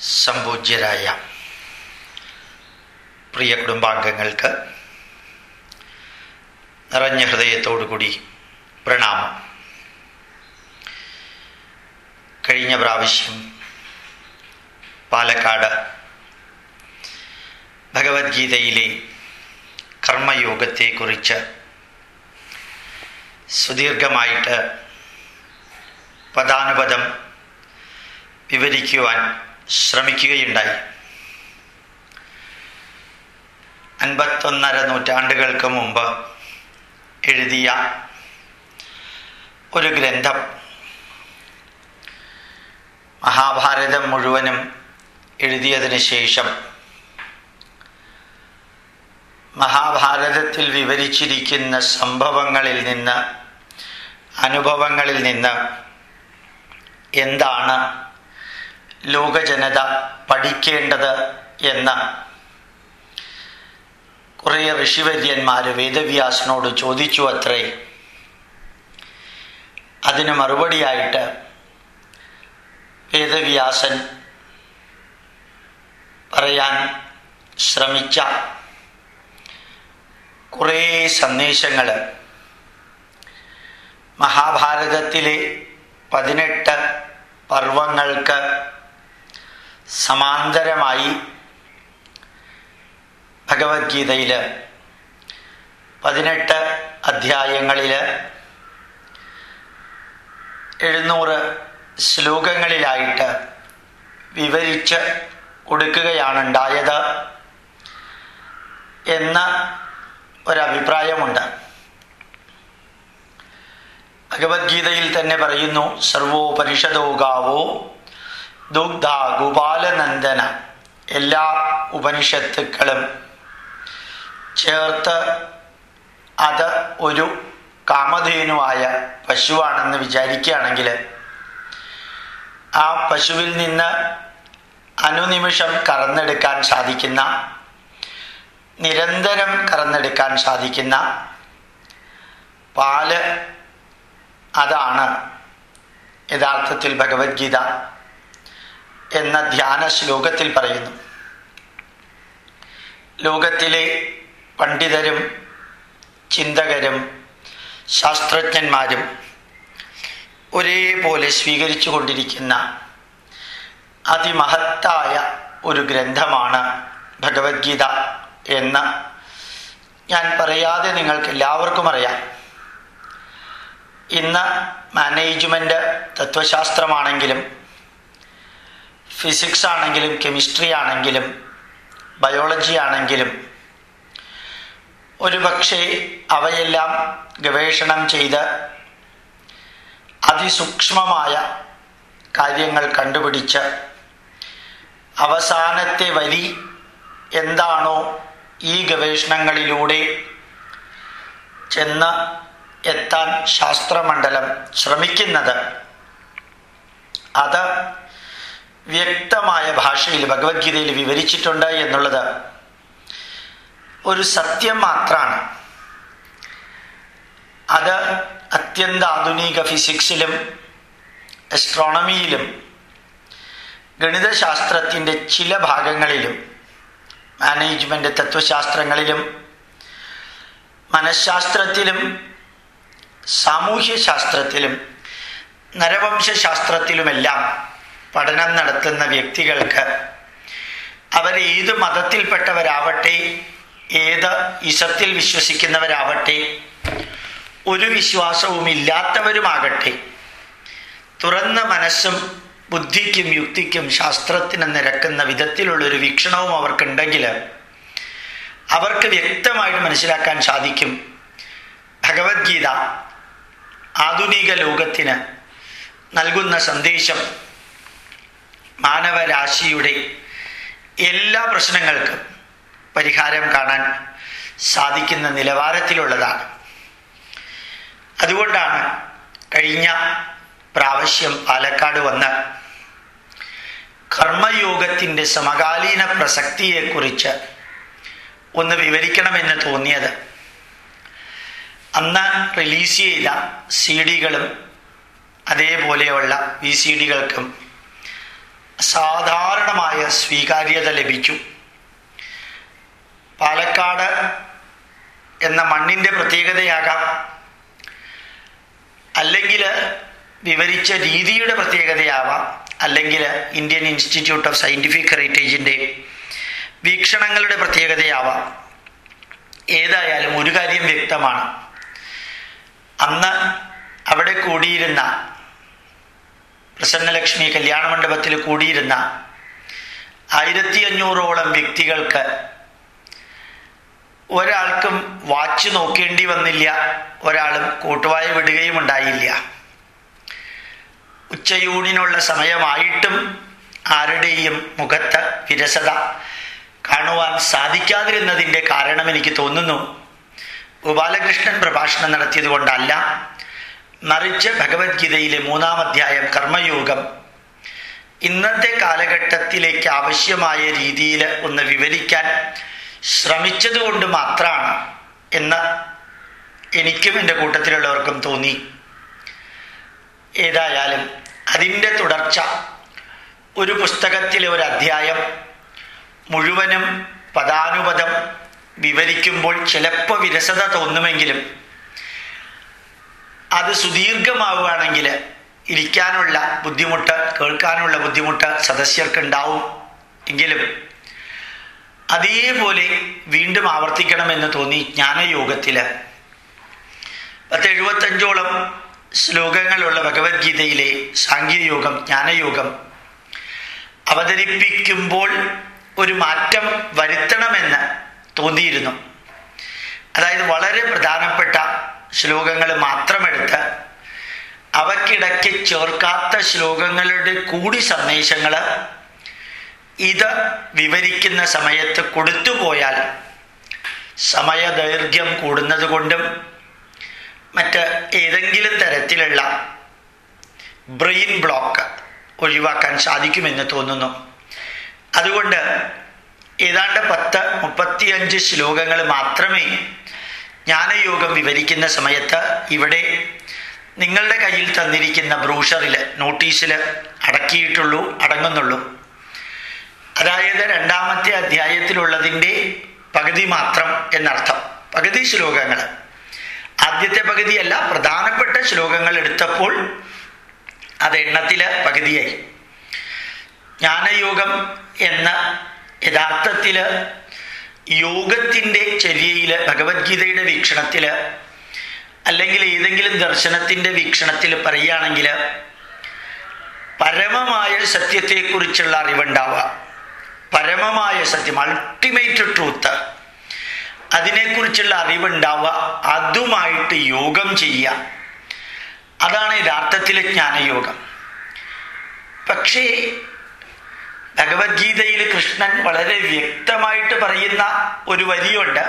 സംപൂജ്യരായ പ്രിയ കുടുംബാംഗങ്ങൾക്ക് നിറഞ്ഞ ഹൃദയത്തോടുകൂടി പ്രണാമം. കഴിഞ്ഞ പ്രാവശ്യം പാലക്കാട് ഭഗവത്ഗീതയിലെ കർമ്മയോഗത്തെക്കുറിച്ച് സുദീർഘമായിട്ട് പദാനുപദം വിവരിക്കുവാൻ ശ്രമിക്കുകയുണ്ടായി. അൻപത്തൊന്നര നൂറ്റാണ്ടുകൾക്ക് മുമ്പ് എഴുതിയ ഒരു ഗ്രന്ഥം മഹാഭാരതം മുഴുവനും എഴുതിയതിന് ശേഷം മഹാഭാരതത്തിൽ വിവരിച്ചിരിക്കുന്ന സംഭവങ്ങളിൽ നിന്ന് അനുഭവങ്ങളിൽ നിന്ന് എന്താണ് ലോകജനത പഠിക്കേണ്ടത് എന്ന് കുറേ ഋഷിവര്യന്മാർ വേദവ്യാസനോട് ചോദിച്ചു അത്രേ. അതിന് മറുപടിയായിട്ട് വേദവ്യാസൻ പറയാൻ ശ്രമിച്ച കുറേ സന്ദേശങ്ങൾ മഹാഭാരതത്തിലെ പതിനെട്ട് പർവങ്ങൾക്ക് സമാന്തരമായി ഭഗവത്ഗീതയിൽ പതിനെട്ട് അധ്യായങ്ങളിൽ എഴുന്നൂറ് ശ്ലോകങ്ങളിലായിട്ട് വിവരിച്ച് കൊടുക്കുകയാണുണ്ടായത് എന്ന ഒരഭിപ്രായമുണ്ട്. ഭഗവത്ഗീതയിൽ തന്നെ പറയുന്നു സർവോപനിഷദോ ഗാവോ ദുഗ്ധ ഗോപാലനന്ദന എല്ലാ ഉപനിഷത്തുക്കളും ചേർത്ത് അത് ഒരു കാമധേനുവായ പശുവാണെന്ന് വിചാരിക്കുകയാണെങ്കിൽ ആ പശുവിൽ നിന്ന് അനുനിമിഷം കറന്നെടുക്കാൻ സാധിക്കുന്ന നിരന്തരം കറന്നെടുക്കാൻ സാധിക്കുന്ന പാൽ അതാണ്. യഥാർത്ഥത്തിൽ ഭഗവത്ഗീത എന്ന ധ്യാന ശ്ലോകത്തിൽ പറയുന്നു. ലോകത്തിലെ പണ്ഡിതരും ചിന്തകരും ശാസ്ത്രജ്ഞന്മാരും ഒരേപോലെ സ്വീകരിച്ചു കൊണ്ടിരിക്കുന്ന അതിമഹത്തായ ഒരു ഗ്രന്ഥമാണ് ഭഗവത്ഗീത എന്ന് ഞാൻ പറയാതെ നിങ്ങൾക്ക് എല്ലാവർക്കും അറിയാം. ഇന്ന് മാനേജ്മെന്റ് തത്വശാസ്ത്രമാണെങ്കിലും ഫിസിക്സ് ആണെങ്കിലും കെമിസ്ട്രി ആണെങ്കിലും ബയോളജി ആണെങ്കിലും ഒരുപക്ഷെ അവയെല്ലാം ഗവേഷണം ചെയ്ത് അതിസൂക്ഷ്മമായ കാര്യങ്ങൾ കണ്ടുപിടിച്ച് അവസാനത്തെ വരി എന്താണോ ഈ ഗവേഷണങ്ങളിലൂടെ ചെന്ന് എത്താൻ ശാസ്ത്രമണ്ഡലം ശ്രമിക്കുന്നത്. അത് വ്യക്തമായ ഭാഷയിൽ ഭഗവത്ഗീതയിൽ വിവരിച്ചിട്ടുണ്ട് എന്നുള്ളത് ഒരു സത്യം മാത്രമാണ് അത് അത്യന്താധുനിക ഫിസിക്സിലും എസ്ട്രോണമിയിലും ഗണിതശാസ്ത്രത്തിന്റെ ചില ഭാഗങ്ങളിലും മാനേജ്മെന്റ് തത്വശാസ്ത്രങ്ങളിലും മനഃശാസ്ത്രത്തിലും സാമൂഹ്യശാസ്ത്രത്തിലും നരവംശാസ്ത്രത്തിലുമെല്ലാം പഠനം നടത്തുന്ന വ്യക്തികൾക്ക് അവർ ഏത് മതത്തിൽപ്പെട്ടവരാവട്ടെ ഏത് ഇസത്തിൽ വിശ്വസിക്കുന്നവരാവട്ടെ ഒരു വിശ്വാസവും ഇല്ലാത്തവരുമാകട്ടെ തുറന്ന മനസ്സും ബുദ്ധിക്കും യുക്തിക്കും ശാസ്ത്രത്തിന് നിരക്കുന്ന വിധത്തിലുള്ളൊരു വീക്ഷണവും അവർക്കുണ്ടെങ്കിൽ അവർക്ക് വ്യക്തമായിട്ട് മനസ്സിലാക്കാൻ സാധിക്കും. ഭഗവത്ഗീത ആധുനിക ലോകത്തിന് നൽകുന്ന സന്ദേശം മാനവരാശിയുടെ എല്ലാ പ്രശ്നങ്ങൾക്കും പരിഹാരം കാണാൻ സാധിക്കുന്ന നിലവാരത്തിലുള്ളതാണ്. അതുകൊണ്ടാണ് കഴിഞ്ഞ പ്രാവശ്യം പാലക്കാട് വന്ന് കർമ്മയോഗത്തിന്റെ സമകാലീന പ്രസക്തിയെക്കുറിച്ച് ഒന്ന് വിവരിക്കണമെന്ന് തോന്നിയത്. അന്ന് റിലീസ് ചെയ്ത സി ഡികളും അതേപോലെയുള്ള വി സി ഡികൾക്കും സാധാരണമായ സ്വീകാര്യത ലഭിച്ചു. പാലക്കാട് എന്ന മണ്ണിന്റെ പ്രത്യേകതയാകാം. അല്ലെങ്കിൽ വിവരിച്ച രീതിയുടെ പ്രത്യേകതയാവാം. അല്ലെങ്കിൽ ഇന്ത്യൻ ഇൻസ്റ്റിറ്റ്യൂട്ട് ഓഫ് സയന്റിഫിക് ഹെറിറ്റേജിന്റെ വീക്ഷണങ്ങളുടെ പ്രത്യേകതയാവാം. ഏതായാലും ഒരു കാര്യം വ്യക്തമാണ്. അന്ന് അവിടെ കൂടിയിരുന്ന പ്രസന്നലക്ഷ്മി കല്യാണ മണ്ഡപത്തിൽ കൂടിയിരുന്ന ആയിരത്തി അഞ്ഞൂറോളം വ്യക്തികൾക്ക് ഒരാൾക്കും വാച്ച് നോക്കേണ്ടി വന്നില്ല ഒരാളും കൂട്ടുവായ വിടുകയും ഉണ്ടായില്ല. ഉച്ചയൂണിനുള്ള സമയമായിട്ടും ആരുടെയും മുഖത്ത് വിരസത കാണുവാൻ സാധിക്കാതിരുന്നതിന്റെ കാരണം എനിക്ക് തോന്നുന്നു. ഗോപാലകൃഷ്ണൻ പ്രഭാഷണം നടത്തിയത് കൊണ്ടല്ല. മറിച്ച് ഭഗവത്ഗീതയിലെ മൂന്നാം അധ്യായം കർമ്മയോഗം ഇന്നത്തെ കാലഘട്ടത്തിലേക്ക് ആവശ്യമായ രീതിയിൽ ഒന്ന് വിവരിക്കാൻ ശ്രമിച്ചതുകൊണ്ട് മാത്രമാണ് എന്ന് എനിക്കും എന്റെ കൂട്ടത്തിലുള്ളവർക്കും തോന്നി. ഏതായാലും അതിന്റെ തുടർച്ച ഒരു പുസ്തകത്തിലെ ഒരു അധ്യായം മുഴുവനും പദാനുപദം വിവരിക്കുമ്പോൾ ചിലപ്പോൾ വിരസത തോന്നുമെങ്കിലും അത് സുദീർഘമാവുകയാണെങ്കിൽ ഇരിക്കാനുള്ള ബുദ്ധിമുട്ട് കേൾക്കാനുള്ള ബുദ്ധിമുട്ട് സദസ്യർക്ക് ഉണ്ടാവും എങ്കിലും അതേപോലെ വീണ്ടും ആവർത്തിക്കണമെന്ന് തോന്നി ജ്ഞാനയോഗത്തിൽ. പത്ത് എഴുപത്തഞ്ചോളം ശ്ലോകങ്ങളുള്ള ഭഗവത്ഗീതയിലെ സാഖ്യയോഗം ജ്ഞാനയോഗം അവതരിപ്പിക്കുമ്പോൾ ഒരു മാറ്റം വരുത്തണമെന്ന് തോന്നിയിരുന്നു. അതായത് വളരെ പ്രധാനപ്പെട്ട ശ്ലോകങ്ങൾ മാത്രമെടുത്ത് അവക്കിടയ്ക്ക് ചേർക്കാത്ത ശ്ലോകങ്ങളുടെ കൂടി സന്ദേശങ്ങൾ ഇത് വിവരിക്കുന്ന സമയത്ത് കൊടുത്തുപോയാൽ സമയദൈർഘ്യം കൂടുന്നത് കൊണ്ടും മറ്റ് ഏതെങ്കിലും തരത്തിലുള്ള ബ്രെയിൻ ബ്ലോക്ക് ഒഴിവാക്കാൻ സാധിക്കുമെന്ന് തോന്നുന്നു. അതുകൊണ്ട് ഏതാണ്ട് പത്ത് മുപ്പത്തിയഞ്ച് ശ്ലോകങ്ങൾ മാത്രമേ ജ്ഞാനയോഗം വിവരിക്കുന്ന സമയത്ത് ഇവിടെ നിങ്ങളുടെ കയ്യിൽ തന്നിരിക്കുന്ന ബ്രൂഷറിൽ നോട്ടീസിൽ അടക്കിയിട്ടുള്ളൂ അടങ്ങുന്നുള്ളൂ. അതായത് രണ്ടാമത്തെ അധ്യായത്തിലുള്ളതിന്റെ പകുതി മാത്രം എന്നർത്ഥം. പകുതി ശ്ലോകങ്ങൾ ആദ്യത്തെ പകുതിയല്ല പ്രധാനപ്പെട്ട ശ്ലോകങ്ങൾ എടുത്തപ്പോൾ അത് എണ്ണത്തിലെ പകുതിയായി. ജ്ഞാനയോഗം എന്ന യഥാർത്ഥത്തിൽ യോഗത്തിന്റെ ചര്യയിൽ ഭഗവത്ഗീതയുടെ വീക്ഷണത്തിൽ അല്ലെങ്കിൽ ഏതെങ്കിലും ദർശനത്തിന്റെ വീക്ഷണത്തിൽ പറയുകയാണെങ്കിൽ പരമമായ സത്യത്തെക്കുറിച്ചുള്ള അറിവുണ്ടാവുക. പരമമായ സത്യം അൾട്ടിമേറ്റ് ട്രൂത്ത് അതിനെക്കുറിച്ചുള്ള അറിവുണ്ടാവുക. അതുമായിട്ട് യോഗം ചെയ്യുക. അതാണ് യഥാർത്ഥത്തിലെ ജ്ഞാനയോഗം. പക്ഷേ ഭഗവത്ഗീതയിൽ കൃഷ്ണൻ വളരെ വ്യക്തമായിട്ട് പറയുന്ന ഒരു വരിയുണ്ട്.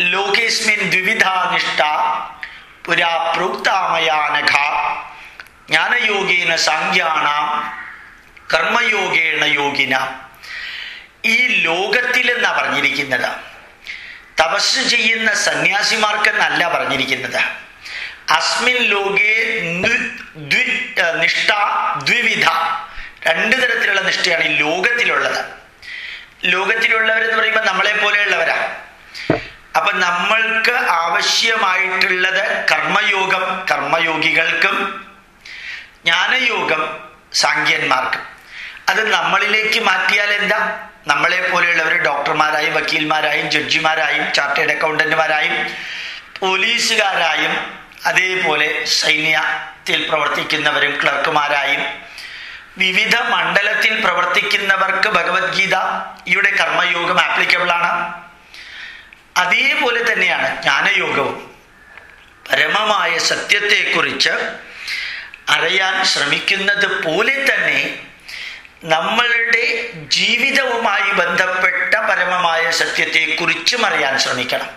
ലോകേസ്മിൻ ദ്വിവിധാനിഷ്ഠ പുരാ പ്രോക്താമയാനഘ ജ്ഞാനയോഗേന സംഖ്യാണ കർമ്മയോഗേണ യോഗിന. ഈ ലോകത്തിൽ എന്നാ പറഞ്ഞിരിക്കുന്നത്? തപസ് ചെയ്യുന്ന സന്യാസിമാർക്കെന്നല്ല പറഞ്ഞിരിക്കുന്നത്. അസ്മിൻ ലോകേ നിഷ്ഠ ദ്വിവിധ രണ്ട് തരത്തിലുള്ള നിഷ്ഠയാണ് ഈ ലോകത്തിലുള്ളത്. ലോകത്തിലുള്ളവർ എന്ന് പറയുമ്പോൾ നമ്മളെ പോലെയുള്ളവരാ. അപ്പൊ നമ്മൾക്ക് ആവശ്യമായിട്ടുള്ളത് കർമ്മയോഗം കർമ്മയോഗികൾക്കും ജ്ഞാനയോഗം സാങ്ക്യന്മാർക്കും അത് നമ്മളിലേക്ക് മാറ്റിയാൽ എന്താ? നമ്മളെ പോലെയുള്ളവർ ഡോക്ടർമാരായും വക്കീൽമാരായും ജഡ്ജിമാരായും ചാർട്ടേഡ് അക്കൗണ്ടന്റുമാരായും പോലീസുകാരായും അതേപോലെ സൈന്യത്തിൽ പ്രവർത്തിക്കുന്നവരും ക്ലർക്കുമാരായും വിവിധ മണ്ഡലത്തിൽ പ്രവർത്തിക്കുന്നവർക്ക് ഭഗവത്ഗീത ഇവിടെ കർമ്മയോഗം ആപ്ലിക്കബിൾ ആണ്. അതേപോലെ തന്നെയാണ് ജ്ഞാനയോഗവും. പരമമായ സത്യത്തെക്കുറിച്ച് അറിയാൻ ശ്രമിക്കുന്നത് പോലെ തന്നെ നമ്മളുടെ ജീവിതവുമായി ബന്ധപ്പെട്ട പരമമായ സത്യത്തെക്കുറിച്ചും അറിയാൻ ശ്രമിക്കണം.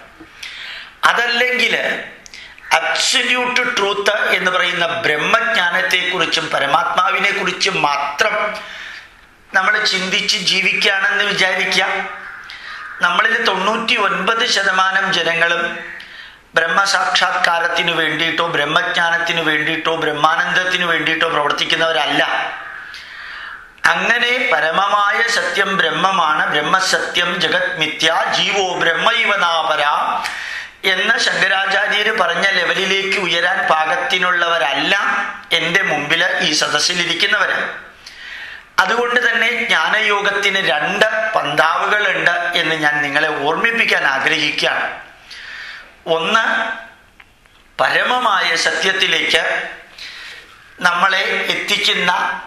അതല്ലെങ്കിൽ അബ്സല്യൂട്ട് ട്രൂത്ത് എന്ന് പറയുന്ന ബ്രഹ്മജ്ഞാനത്തെക്കുറിച്ചും പരമാത്മാവിനെ കുറിച്ചും മാത്രം നമ്മൾ ചിന്തിച്ച് ജീവിക്കുകയാണെന്ന് വിചാരിക്കാം നമ്മളിൽ തൊണ്ണൂറ്റി ഒൻപത് ശതമാനം ജനങ്ങളും ബ്രഹ്മസാക്ഷാത്കാരത്തിന് വേണ്ടിയിട്ടോ ബ്രഹ്മജ്ഞാനത്തിന് വേണ്ടിയിട്ടോ ബ്രഹ്മാനന്ദത്തിന് വേണ്ടിയിട്ടോ പ്രവർത്തിക്കുന്നവരല്ല. അങ്ങനെ പരമമായ സത്യം ബ്രഹ്മമാണ്. ബ്രഹ്മസത്യം ജഗത് മിഥ്യ ജീവോ ബ്രഹ്മൈവനാപര എന്ന ശങ്കരാചാര്യര് പറഞ്ഞ ലെവലിലേക്ക് ഉയരാൻ പാകത്തിനുള്ളവരല്ല എന്റെ മുമ്പിൽ ഈ സദസ്സിലിരിക്കുന്നവര്. അതുകൊണ്ട് തന്നെ ജ്ഞാനയോഗത്തിന് രണ്ട് പന്താവുകളുണ്ട് എന്ന് ഞാൻ നിങ്ങളെ ഓർമ്മിപ്പിക്കാൻ ആഗ്രഹിക്കുകയാണ്. ഒന്ന് പരമമായ സത്യത്തിലേക്ക് നമ്മളെ എത്തിക്കുന്ന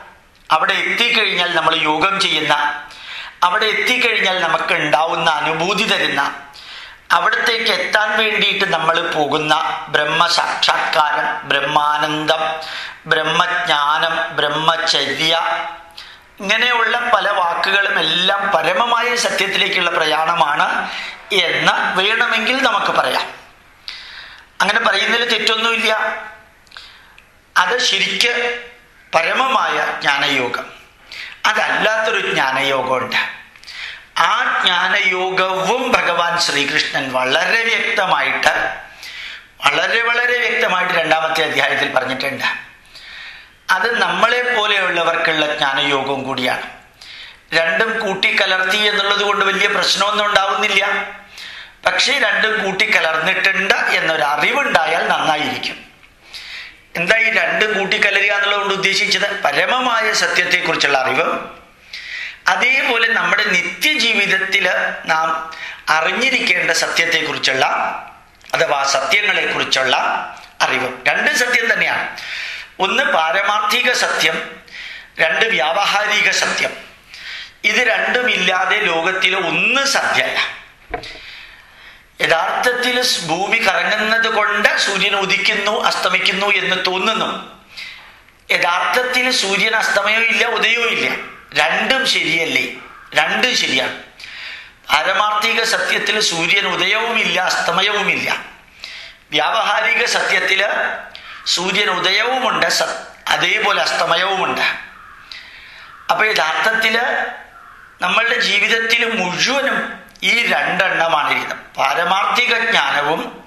അവിടെ എത്തിക്കഴിഞ്ഞാൽ നമ്മൾ യോഗം ചെയ്യുന്ന അവിടെ എത്തിക്കഴിഞ്ഞാൽ നമുക്ക് ഉണ്ടാവുന്ന അനുഭൂതി തരുന്ന അവിടത്തേക്ക് എത്താൻ വേണ്ടിയിട്ട് നമ്മൾ പോകുന്ന ബ്രഹ്മസാക്ഷാത്കാരം ബ്രഹ്മാനന്ദം ബ്രഹ്മജ്ഞാനം ബ്രഹ്മചര്യ ഇങ്ങനെയുള്ള പല വാക്കുകളും എല്ലാം പരമമായ സത്യത്തിലേക്കുള്ള പ്രയാണമാണ് എന്ന് വേണമെങ്കിൽ നമുക്ക് പറയാം. അങ്ങനെ പറയുന്നതിൽ തെറ്റൊന്നുമില്ല. അത് ശരിക്ക് പരമമായ ജ്ഞാനയോഗം. അതല്ലാത്തൊരു ജ്ഞാനയോഗമുണ്ട് ആ ജ്ഞാനയോഗവും ഭഗവാൻ ശ്രീകൃഷ്ണൻ വളരെ വ്യക്തമായിട്ട് വളരെ വളരെ വ്യക്തമായിട്ട് രണ്ടാമത്തെ അധ്യായത്തിൽ പറഞ്ഞിട്ടുണ്ട്. അത് നമ്മളെ പോലെയുള്ളവർക്കുള്ള ജ്ഞാനയോഗവും കൂടിയാണ്. രണ്ടും കൂട്ടിക്കലർത്തി എന്നുള്ളത് കൊണ്ട് വലിയ പ്രശ്നമൊന്നും ഉണ്ടാവുന്നില്ല. പക്ഷേ രണ്ടും കൂട്ടിക്കലർന്നിട്ടുണ്ട് എന്നൊരു അറിവുണ്ടായാൽ നന്നായിരിക്കും. എന്താ ഈ രണ്ടും കൂട്ടിക്കലരുക എന്നുള്ളതുകൊണ്ട് ഉദ്ദേശിച്ചത്? പരമമായ സത്യത്തെക്കുറിച്ചുള്ള അറിവ് അതേപോലെ നമ്മുടെ നിത്യജീവിതത്തിൽ നാം അറിഞ്ഞിരിക്കേണ്ട സത്യത്തെക്കുറിച്ചുള്ള അഥവാ സത്യങ്ങളെക്കുറിച്ചുള്ള അറിവ്. രണ്ട് സത്യം തന്നെയാണ്. ഒന്ന് പാരമാർത്ഥിക സത്യം രണ്ട് വ്യാവഹാരിക സത്യം. ഇത് രണ്ടുമില്ലാതെ ലോകത്തിൽ ഒന്ന് സത്യമല്ല. യഥാർത്ഥത്തിൽ ഭൂമി കറങ്ങുന്നത് കൊണ്ട് സൂര്യൻ ഉദിക്കുന്നു അസ്തമിക്കുന്നു എന്ന് തോന്നുന്നു. യഥാർത്ഥത്തിൽ സൂര്യൻ അസ്തമയവും ഇല്ല ഉദയവും ഇല്ല. രണ്ടും ശരിയല്ലേ? രണ്ടും ശരിയാണ്. പാരമാർത്ഥിക സത്യത്തിൽ സൂര്യൻ ഉദയവുമില്ല അസ്തമയവുമില്ല. വ്യാവഹാരിക സത്യത്തിൽ സൂര്യൻ ഉദയവുമുണ്ട് അതേപോലെ അസ്തമയവുമുണ്ട്. അപ്പോൾ യഥാർത്ഥത്തിൽ നമ്മളുടെ ജീവിതത്തിൽ മുഴുവനും ഈ രണ്ടെണ്ണമാണ് ഇരിക്കുന്നത് പാരമാർത്ഥിക ജ്ഞാനവും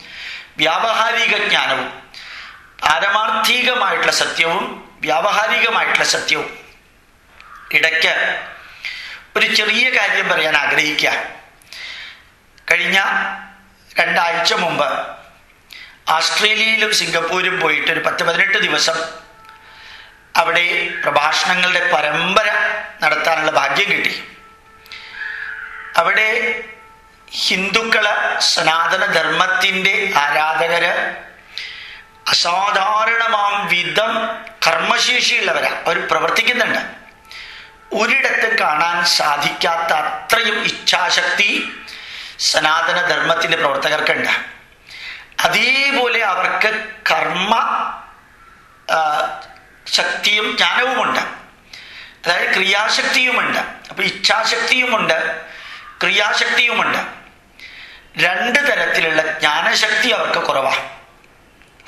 വ്യാവഹാരിക ജ്ഞാനവും. പാരമാർത്ഥികമായിട്ടുള്ള സത്യവും വ്യാവഹാരികമായിട്ടുള്ള സത്യവും. ഇടയ്ക്ക് ഒരു ചെറിയ കാര്യം പറയാൻ ആഗ്രഹിക്കുക. കഴിഞ്ഞ രണ്ടാഴ്ച മുമ്പ് ഓസ്ട്രേലിയയിലും സിംഗപ്പൂരും പോയിട്ട് ഒരു പത്ത് പതിനെട്ട് ദിവസം അവിടെ പ്രഭാഷണങ്ങളുടെ പരമ്പര നടത്താനുള്ള ഭാഗ്യം കിട്ടി. അവിടെ ഹിന്ദുക്കൾ സനാതനധർമ്മത്തിന്റെ ആരാധകര് അസാധാരണമാം വിധം കർമ്മശേഷിയുള്ളവരാണ് അവർ പ്രവർത്തിക്കുന്നുണ്ട്. ഒരിടത്ത് കാണാൻ സാധിക്കാത്ത അത്രയും ഇച്ഛാശക്തി സനാതന ധർമ്മത്തിന്റെ പ്രവർത്തകർക്കുണ്ട്. അതേപോലെ അവർക്ക് കർമ്മ ശക്തിയും ജ്ഞാനവുമുണ്ട്. അതായത് ക്രിയാശക്തിയുമുണ്ട്. അപ്പൊ ഇച്ഛാശക്തിയുമുണ്ട് ക്രിയാശക്തിയുമുണ്ട്. രണ്ട് തരത്തിലുള്ള ജ്ഞാനശക്തി അവർക്ക് കുറവാണ്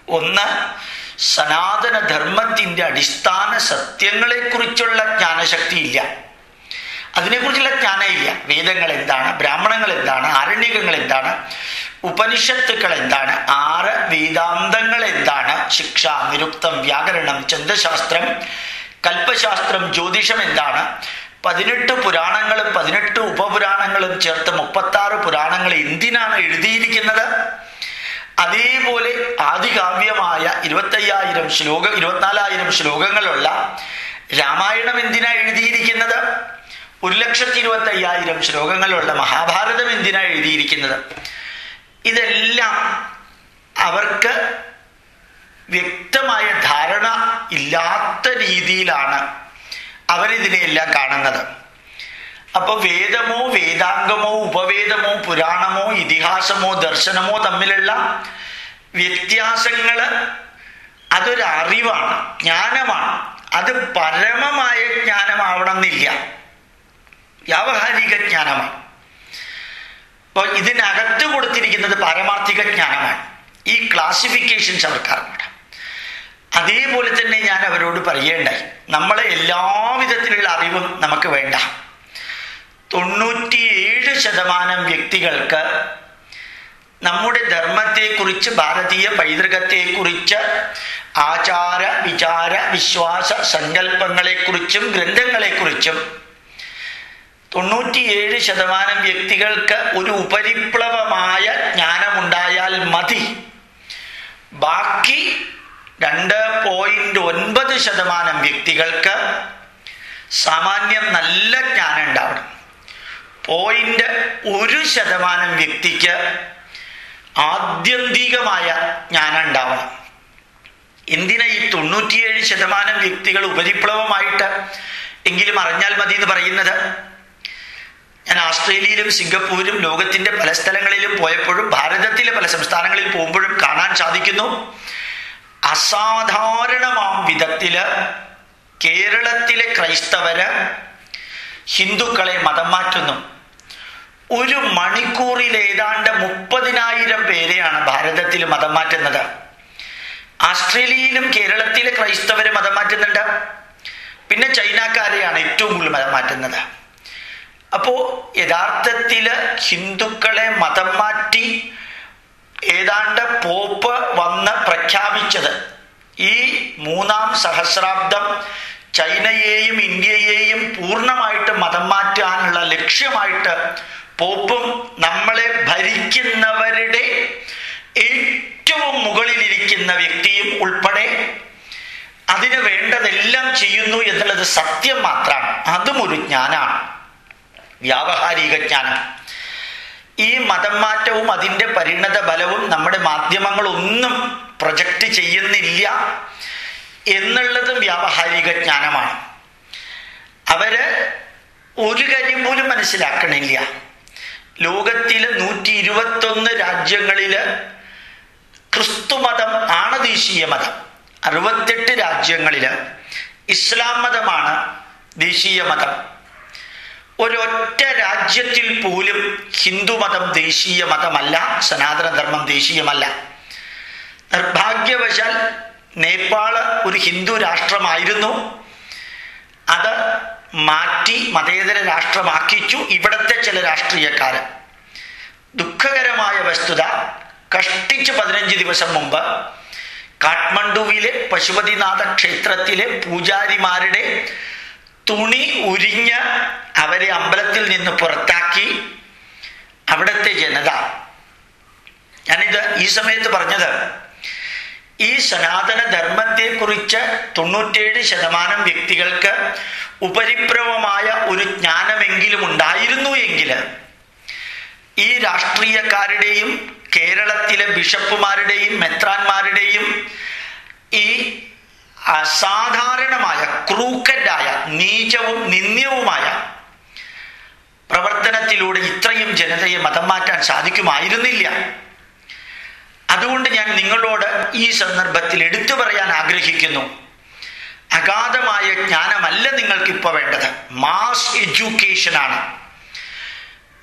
ഒന്ന് സനാതന ധർമ്മത്തിന്റെ അടിസ്ഥാന സത്യങ്ങളെക്കുറിച്ചുള്ള ജ്ഞാനശക്തി ഇല്ല അതിനെക്കുറിച്ചുള്ള ജ്ഞാനമില്ല വേദങ്ങൾ എന്താണ് ബ്രാഹ്മണങ്ങൾ എന്താണ് ആരണ്യകങ്ങൾ എന്താണ് ഉപനിഷത്തുക്കൾ എന്താണ് ആറ് വേദാന്തങ്ങൾ എന്താണ് ശിക്ഷ നിരുക്തം വ്യാകരണം ചന്ദ്രശാസ്ത്രം കൽപ്പശാസ്ത്രം ജ്യോതിഷം എന്താണ്? പതിനെട്ട് പുരാണങ്ങളും പതിനെട്ട് ഉപപുരാണങ്ങളും ചേർത്ത് മുപ്പത്തി ആറ് പുരാണങ്ങൾ എന്തിനാണ് എഴുതിയിരിക്കുന്നത്? അതേപോലെ ആദികാവ്യമായ ഇരുപത്തയ്യായിരം ശ്ലോക ഇരുപത്തിനാലായിരം ശ്ലോകങ്ങളുള്ള രാമായണം എന്തിനാ എഴുതിയിരിക്കുന്നത്? ഒരു ലക്ഷത്തി ഇരുപത്തി അയ്യായിരം ശ്ലോകങ്ങളുള്ള മഹാഭാരതം എന്തിനാ എഴുതിയിരിക്കുന്നത്? ഇതെല്ലാം അവർക്ക് വ്യക്തമായ ധാരണ ഇല്ലാത്ത രീതിയിലാണ് അവരിതിനെയെല്ലാം കാണുന്നത്. അപ്പൊ വേദമോ വേദാംഗമോ ഉപവേദമോ പുരാണമോ ഇതിഹാസമോ ദർശനമോ തമ്മിലുള്ള വ്യത്യാസങ്ങൾ അതൊരറിവാണ് ജ്ഞാനമാണ്. അത് പരമമായ ജ്ഞാനമാവണമെന്നില്ല. വ്യാവഹാരിക ജ്ഞാനമാണ്. അപ്പോൾ ഇതിനകത്ത് കൊടുത്തിരിക്കുന്നത് പാരമാർത്ഥിക ജ്ഞാനമാണ്. ഈ ക്ലാസിഫിക്കേഷൻസ് അവർക്ക് അതേപോലെ തന്നെ ഞാൻ അവരോട് പറയേണ്ടായി. നമ്മളെ എല്ലാവിധത്തിലുള്ള അറിവും നമുക്ക് വേണ്ട. തൊണ്ണൂറ്റിയേഴ് ശതമാനം വ്യക്തികൾക്ക് നമ്മുടെ ധർമ്മത്തെക്കുറിച്ച് ഭാരതീയ പൈതൃകത്തെക്കുറിച്ച് ആചാര വിചാര വിശ്വാസ സങ്കല്പങ്ങളെക്കുറിച്ചും ഗ്രന്ഥങ്ങളെക്കുറിച്ചും തൊണ്ണൂറ്റിയേഴ് ശതമാനം വ്യക്തികൾക്ക് ഒരു ഉപരിപ്ലവമായ ജ്ഞാനമുണ്ടായാൽ മതി. ബാക്കി രണ്ട് പോയിന്റ് ഒൻപത് ശതമാനം വ്യക്തികൾക്ക് സാമാന്യം നല്ല ജ്ഞാനം ഉണ്ടാവണം. പോയിന്റ് ഒരു ശതമാനം വ്യക്തിക്ക് ആത്യന്തികമായ ജ്ഞാനം ഉണ്ടാവണം എന്തിനാ ഈ തൊണ്ണൂറ്റിയേഴ് ശതമാനം വ്യക്തികൾ ഉപരിപ്ലവമായിട്ട് എങ്കിലും അറിഞ്ഞാൽ മതി എന്ന് പറയുന്നത്? ഞാൻ ആസ്ട്രേലിയയിലും സിംഗപ്പൂരിലും ലോകത്തിന്റെ പല സ്ഥലങ്ങളിലും പോയപ്പോഴും ഭാരതത്തിലെ പല സംസ്ഥാനങ്ങളിൽ പോകുമ്പോഴും കാണാൻ സാധിക്കുന്നു. അസാധാരണമാം വിധത്തിൽ കേരളത്തിലെ ക്രൈസ്തവര് ഹിന്ദുക്കളെ മതം മാറ്റുന്നു. ഒരു മണിക്കൂറിൽ ഏതാണ്ട് മുപ്പതിനായിരം പേരെയാണ് ഭാരതത്തിൽ മതം മാറ്റുന്നത് ആസ്ട്രേലിയയിലും കേരളത്തിലെ ക്രൈസ്തവര് മതം മാറ്റുന്നുണ്ട് പിന്നെ ചൈനക്കാരെയാണ് ഏറ്റവും കൂടുതൽ മതം മാറ്റുന്നത് അപ്പോ യഥാർത്ഥത്തിൽ ഹിന്ദുക്കളെ മതം മാറ്റി ഏതാണ്ട് പോപ്പ് വന്ന് പ്രഖ്യാപിച്ചത് ഈ മൂന്നാം സഹസ്രാബ്ദം ചൈനയെയും ഇന്ത്യയെയും പൂർണമായിട്ട് മതം മാറ്റാനുള്ള ലക്ഷ്യമായിട്ട് പോപ്പും നമ്മളെ ഭരിക്കുന്നവരുടെ ഏറ്റവും മുകളിലിരിക്കുന്ന വ്യക്തിയും ഉൾപ്പെടെ അതിന് വേണ്ടതെല്ലാം ചെയ്യുന്നു എന്നുള്ളത് സത്യം മാത്രമാണ്. അതും ഒരു ജ്ഞാനാണ് വ്യാവഹാരിക ജ്ഞാനം. ഈ മതം മാറ്റവും അതിന്റെ പരിണത ഫലവും നമ്മുടെ മാധ്യമങ്ങളൊന്നും പ്രൊജക്റ്റ് ചെയ്യുന്നില്ല എന്നുള്ളതും വ്യാവഹാരിക ജ്ഞാനമാണ്. അവർ ഒരു കാര്യം പോലും മനസ്സിലാക്കണില്ല. ലോകത്തിലെ നൂറ്റി ഇരുപത്തൊന്ന് രാജ്യങ്ങളിൽ ക്രിസ്തു മതം ആണ് ദേശീയ മതം. അറുപത്തെട്ട് രാജ്യങ്ങളിൽ ഇസ്ലാം മതമാണ് ദേശീയ മതം. ഒരൊറ്റ രാജ്യത്തിൽ പോലും ഹിന്ദുമതം ദേശീയ മതമല്ല സനാതനധർമ്മം ദേശീയമല്ല. നിർഭാഗ്യവശാൽ നേപ്പാൾ ഒരു ഹിന്ദു രാഷ്ട്രമായിരുന്നു. അത് മാറ്റി മതേതര രാഷ്ട്രമാക്കിച്ചു ഇവിടത്തെ ചില രാഷ്ട്രീയക്കാരൻ ദുഃഖകരമായ വസ്തുത കഷ്ടിച്ച് പതിനഞ്ച് ദിവസം മുമ്പ് കാഠ്മണ്ഡുവിലെ പശുപതിനാഥ ക്ഷേത്രത്തിലെ പൂജാരിമാരുടെ തുണി ഉരിഞ്ഞ് അവരെ അമ്പലത്തിൽ നിന്ന് പുറത്താക്കി അവിടുത്തെ ജനത. ഞാനിത് ഈ സമയത്ത് പറഞ്ഞത് ഈ സനാതന ധർമ്മത്തെക്കുറിച്ച് തൊണ്ണൂറ്റേഴ് ശതമാനം വ്യക്തികൾക്ക് ഉപരിപ്രവമായ ഒരു ജ്ഞാനമെങ്കിലും ഉണ്ടായിരുന്നു എങ്കിൽ ഈ രാഷ്ട്രീയക്കാരുടെയും കേരളത്തിലെ ബിഷപ്പുമാരുടെയും മെത്രാന്മാരുടെയും ഈ അസാധാരണമായ ക്രൂക്കറ്റായ നീചവും നിന്ദ്യവുമായ പ്രവർത്തനത്തിലൂടെ ഇത്രയും ജനതയെ മതം മാറ്റാൻ സാധിക്കുമായിരുന്നില്ല. അതുകൊണ്ട് ഞാൻ നിങ്ങളോട് ഈ സന്ദർഭത്തിൽ എടുത്തു പറയാൻ ആഗ്രഹിക്കുന്നു. അഗാധമായ ജ്ഞാനമല്ല നിങ്ങൾക്ക് ഇപ്പോൾ വേണ്ടത്. മാസ് എഡ്യൂക്കേഷൻ ആണ്.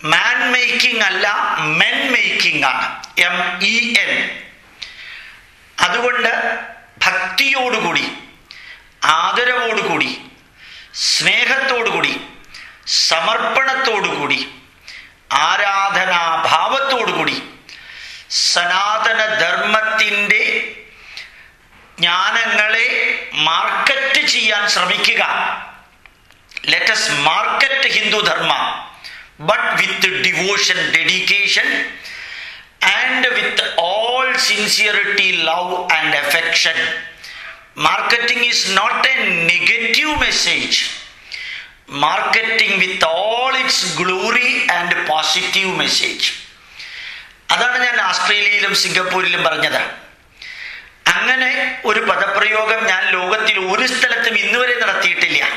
മാൻ മേക്കിംഗ് അല്ല മെൻ മേക്കിംഗ് ആണ്. എം ഇ എൻ അതുകൊണ്ട് ഭക്തിയോടുകൂടി ആദരവോടുകൂടി സ്നേഹത്തോടുകൂടി സമർപ്പണത്തോടുകൂടി ആരാധനാഭാവത്തോടുകൂടി സനാതന ധർമ്മത്തിന്റെ ജ്ഞാനങ്ങളെ മാർക്കറ്റ് ചെയ്യാൻ ശ്രമിക്കുക. Let's market Hindu dharma but with devotion dedication and with all sincerity love and affection marketing is not a negative message marketing with all its glory and positive message അതാണ് ഞാൻ ഓസ്ട്രേലിയയിലും സിംഗപ്പൂരിലും പറഞ്ഞത്. അങ്ങനെ ഒരു പദപ്രയോഗം ഞാൻ ലോകത്തിൽ ഒരു സ്ഥലത്തും ഇന്നുവരെ നടത്തിയിട്ടില്ല.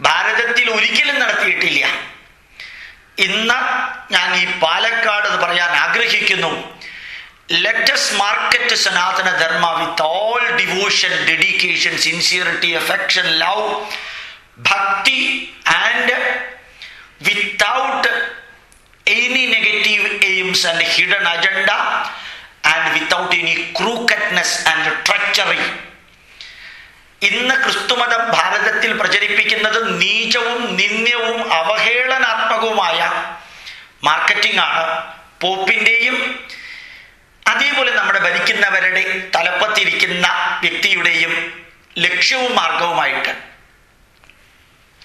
ഭാരതത്തിൽ ഒരിക്കലും നടത്തിയിട്ടില്ല. ഇന്ന് ഞാൻ ഈ പാലക്കാട് എന്ന് പറയാൻ ആഗ്രഹിക്കുന്നു. Let's market Sanatana Dharma with all devotion dedication sincerity affection love bhakti and without any negative aims and hidden agenda and without any crookedness and treachery. ഇന്ന് ക്രിസ്തുമതം ഭാരതത്തിൽ പ്രചരിപ്പിക്കുന്നത് നീചവും നിന്ദ്യവും അവഹേളനാത്മകവുമായ മാർക്കറ്റിംഗ് ആണ്. പോപ്പിന്റെയും അതേപോലെ നമ്മുടെ ഭരിക്കുന്നവരുടെ തലപ്പത്തിരിക്കുന്ന വ്യക്തിയുടെയും ലക്ഷ്യവും മാർഗവുമായിട്ട്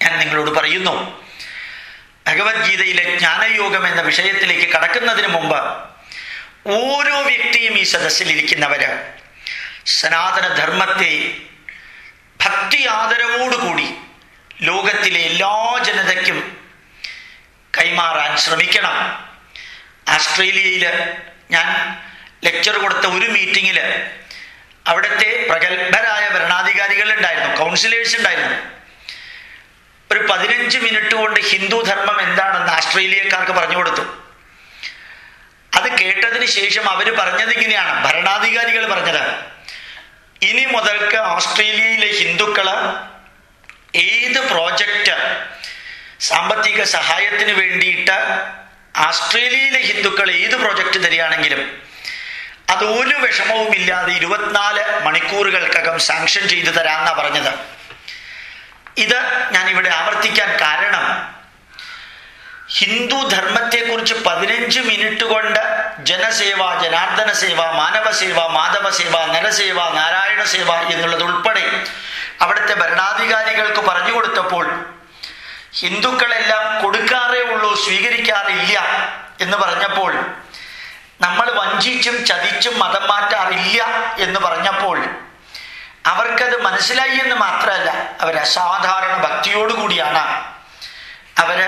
ഞാൻ നിങ്ങളോട് പറയുന്നു. ഭഗവത്ഗീതയിലെ ജ്ഞാനയോഗം എന്ന വിഷയത്തിലേക്ക് കടക്കുന്നതിന് മുമ്പ് ഓരോ വ്യക്തിയും ഈ സദസ്സിലിരിക്കുന്നവര് സനാതന ധർമ്മത്തെ ഭക്തി ആദരവോടുകൂടി ലോകത്തിലെ എല്ലാ ജനതയ്ക്കും കൈമാറാൻ ശ്രമിക്കണം. ആസ്ട്രേലിയയിൽ ഞാൻ ലെക്ചർ കൊടുത്ത ഒരു മീറ്റിങ്ങിൽ അവിടുത്തെ പ്രഗത്ഭരായ ഭരണാധികാരികൾ ഉണ്ടായിരുന്നു കൗൺസിലേഴ്സ് ഉണ്ടായിരുന്നു. ഒരു പതിനഞ്ച് മിനിറ്റ് കൊണ്ട് ഹിന്ദു ധർമ്മം എന്താണെന്ന് ആസ്ട്രേലിയക്കാർക്ക് പറഞ്ഞു കൊടുത്തു. അത് കേട്ടതിന് ശേഷം അവർ പറഞ്ഞത് ഇങ്ങനെയാണ്. ഭരണാധികാരികൾ പറഞ്ഞത് ഇനി മുതൽക്ക് ഓസ്ട്രേലിയയിലെ ഹിന്ദുക്കൾ ഏത് പ്രോജക്റ്റ് സാമ്പത്തിക സഹായത്തിന് വേണ്ടിയിട്ട് ആസ്ട്രേലിയയിലെ ഹിന്ദുക്കൾ ഏത് പ്രോജക്റ്റ് തരികയാണെങ്കിലും അത് ഒരു വിഷമവുമില്ലാതെ ഇരുപത്തിനാല് മണിക്കൂറുകൾക്കകം സാങ്ഷൻ ചെയ്തു തരാമെന്നാണ് പറഞ്ഞത്. ഇത് ഞാൻ ഇവിടെ ആവർത്തിക്കാൻ കാരണം ഹിന്ദു ധർമ്മത്തെക്കുറിച്ച് പതിനഞ്ച് മിനിറ്റ് കൊണ്ട് ജനസേവ ജനാർദ്ദന സേവ മാനവ സേവ മാധവ സേവ നരസേവ നാരായണ സേവ എന്നുള്ളത് ഉൾപ്പെടെ അവിടുത്തെ ഭരണാധികാരികൾക്ക് പറഞ്ഞു കൊടുത്തപ്പോൾ ഹിന്ദുക്കളെല്ലാം കൊടുക്കാറേ ഉള്ളൂ സ്വീകരിക്കാറില്ല എന്ന് പറഞ്ഞപ്പോൾ നമ്മൾ വഞ്ചിച്ചും ചതിച്ചും മതം മാറ്റാറില്ല എന്ന് പറഞ്ഞപ്പോൾ അവർക്കത് മനസ്സിലായി എന്ന് മാത്രമല്ല അവർ അസാധാരണ ഭക്തിയോടുകൂടിയാണ് അവർ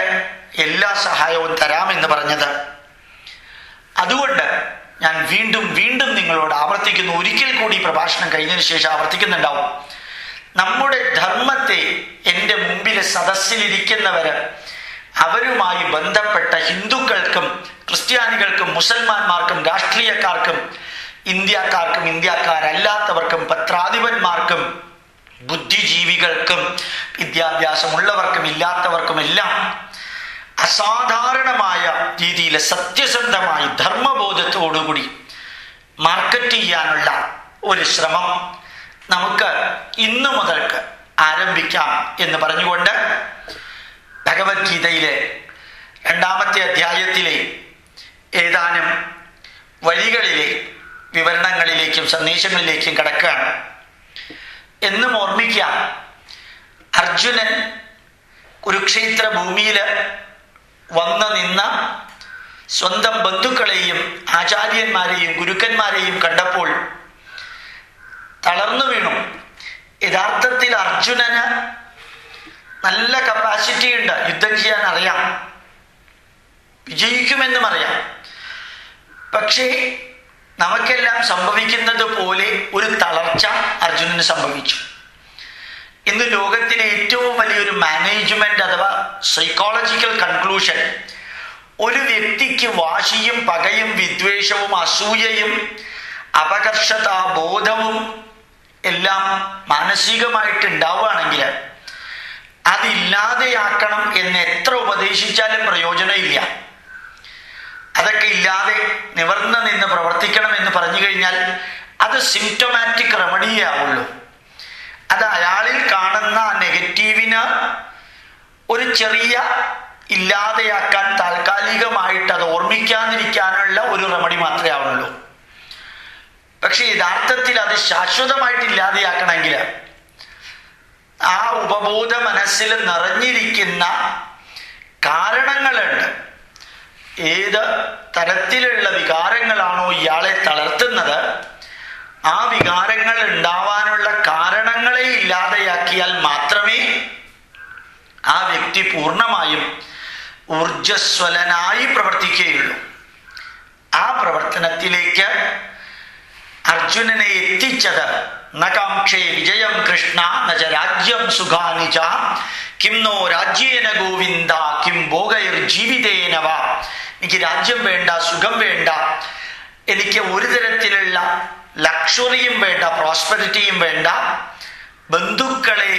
എല്ലാ സഹായവും തരാമെന്ന് പറഞ്ഞത്. അതുകൊണ്ട് ഞാൻ വീണ്ടും വീണ്ടും നിങ്ങളോട് ആവർത്തിക്കുന്നു. ഒരിക്കൽ കൂടി പ്രഭാഷണം കഴിഞ്ഞതിന് ശേഷം ആവർത്തിക്കുന്നുണ്ടാവും. നമ്മുടെ ധർമ്മത്തെ എന്റെ മുമ്പിലെ സദസ്സിലിരിക്കുന്നവര് അവരുമായി ബന്ധപ്പെട്ട ഹിന്ദുക്കൾക്കും ക്രിസ്ത്യാനികൾക്കും മുസൽമാന്മാർക്കും രാഷ്ട്രീയക്കാർക്കും ഇന്ത്യക്കാർക്കും ഇന്ത്യക്കാരല്ലാത്തവർക്കും പത്രാധിപന്മാർക്കും ബുദ്ധിജീവികൾക്കും വിദ്യാഭ്യാസമുള്ളവർക്കും ഇല്ലാത്തവർക്കും എല്ലാം അസാധാരണമായ രീതിയിൽ സത്യസന്ധമായി ധർമ്മബോധത്തോടുകൂടി മാർക്കറ്റ് ചെയ്യാനുള്ള ഒരു ശ്രമം നമുക്ക് ഇന്നു മുതൽക്ക് ആരംഭിക്കാം എന്ന് പറഞ്ഞുകൊണ്ട് ഭഗവത്ഗീതയിലെ രണ്ടാമത്തെ അധ്യായത്തിലെ ഏതാനും വഴികളിലെ വിവരണങ്ങളിലേക്കും സന്ദേശങ്ങളിലേക്കും കടക്കുകയാണ്. എന്നും ഓർമ്മിക്കാം അർജുനൻ കുരുക്ഷേത്ര ഭൂമിയിൽ വന്നു നിന്ന സ്വന്തം ബന്ധുക്കളെയും ആചാര്യന്മാരെയും ഗുരുക്കന്മാരെയും കണ്ടപ്പോൾ തളർന്നു വീണു. യഥാർത്ഥത്തിൽ അർജുനന് നല്ല കപ്പാസിറ്റി ഉണ്ട്. യുദ്ധം ചെയ്യാൻ അറിയാം. വിജയിക്കുമെന്നും അറിയാം. പക്ഷേ നമുക്കെല്ലാം സംഭവിക്കുന്നത് പോലെ ഒരു തളർച്ച അർജുനന് സംഭവിച്ചു. ഇന്ന് ലോകത്തിലെ ഏറ്റവും വലിയൊരു മാനേജ്മെന്റ് അഥവാ സൈക്കോളജിക്കൽ കൺക്ലൂഷൻ ഒരു വ്യക്തിക്ക് വാശിയും പകയും വിദ്വേഷവും അസൂയയും അപകർഷതാ ബോധവും എല്ലാം മാനസികമായിട്ട് ഉണ്ടാവുകയാണെങ്കിൽ അതില്ലാതെയാക്കണം എന്ന് എത്ര ഉപദേശിച്ചാലും പ്രയോജനമില്ല. അതൊക്കെ ഇല്ലാതെ നിവർന്ന് നിന്ന് പ്രവർത്തിക്കണം എന്ന് പറഞ്ഞു കഴിഞ്ഞാൽ അത് സിംറ്റമാറ്റിക് റെമഡിയേ ആവുള്ളൂ. അത് അയാളിൽ കാണുന്ന നെഗറ്റീവിന് ഒരു ചെറിയ ഇല്ലാതെയാക്കാൻ താൽക്കാലികമായിട്ട് അത് ഓർമ്മിക്കാതിരിക്കാനുള്ള ഒരു റെമഡി മാത്രമേ ആവുള്ളൂ പക്ഷെ യഥാർത്ഥത്തിൽ അത് ശാശ്വതമായിട്ട് ഇല്ലാതെയാക്കണമെങ്കിൽ ആ ഉപബോധ മനസ്സിൽ നിറഞ്ഞിരിക്കുന്ന കാരണങ്ങളുണ്ട്. ഏത് തരത്തിലുള്ള വികാരങ്ങളാണോ ഇയാളെ തളർത്തുന്നത് ആ വികാരങ്ങൾ ഉണ്ടാവാനുള്ള കാരണങ്ങളെ ഇല്ലാതെയാക്കിയാൽ മാത്രമേ ആ വ്യക്തി പൂർണമായും ഊർജസ്വലനായി പ്രവർത്തിക്കുകയുള്ളൂ. ആ പ്രവർത്തനത്തിലേക്ക് അർജുനനെ എത്തിച്ചത് നകാംക്ഷേ വിജയം കൃഷ്ണ നജരാജ്യം സുഖാനി ച കിം നോ രാജ്യേന ഗോവിന്ദ കിം ഭോഗൈർ ജീവിതേനവ എനിക്ക് രാജ്യം വേണ്ട സുഖം വേണ്ട. എനിക്ക് ഒരു തരത്തിലുള്ള ലക്ഷറിയും വേണ്ട പ്രോസ്പെരിറ്റിയും വേണ്ട. ബന്ധുക്കളെ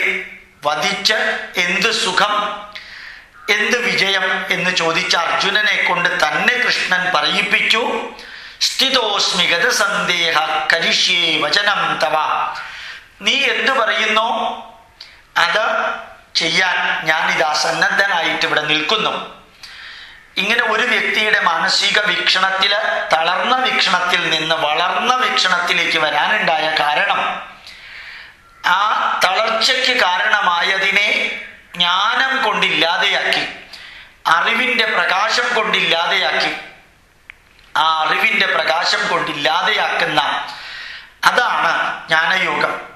വധിച്ച് എന്ത് സുഖം എന്ത് വിജയം എന്ന് ചോദിച്ച അർജുനനെ കൊണ്ട് തന്നെ കൃഷ്ണൻ പറയിപ്പിച്ചു. സ്ഥിതോസ്മികത ഗതസന്ദേഹ കരിഷ്യേ വചനം തവ. നീ എന്തു പറയുന്നോ അത് ചെയ്യാൻ ഞാനിതാ സന്നദ്ധനായിട്ട് ഇവിടെ നിൽക്കുന്നു. ഇങ്ങനെ ഒരു വ്യക്തിയുടെ മാനസിക വീക്ഷണത്തിൽ തളർന്ന വീക്ഷണത്തിൽ നിന്ന് വളർന്ന വീക്ഷണത്തിലേക്ക് വരാനുണ്ടായ കാരണം ആ തളർച്ചയ്ക്ക് കാരണമായതിനെ ജ്ഞാനം കൊണ്ടില്ലാതെയാക്കി അറിവിന്റെ പ്രകാശം കൊണ്ടില്ലാതെയാക്കി ആ അറിവിന്റെ പ്രകാശം കൊണ്ടില്ലാതെയാക്കുന്ന അതാണ് ജ്ഞാനയോഗം.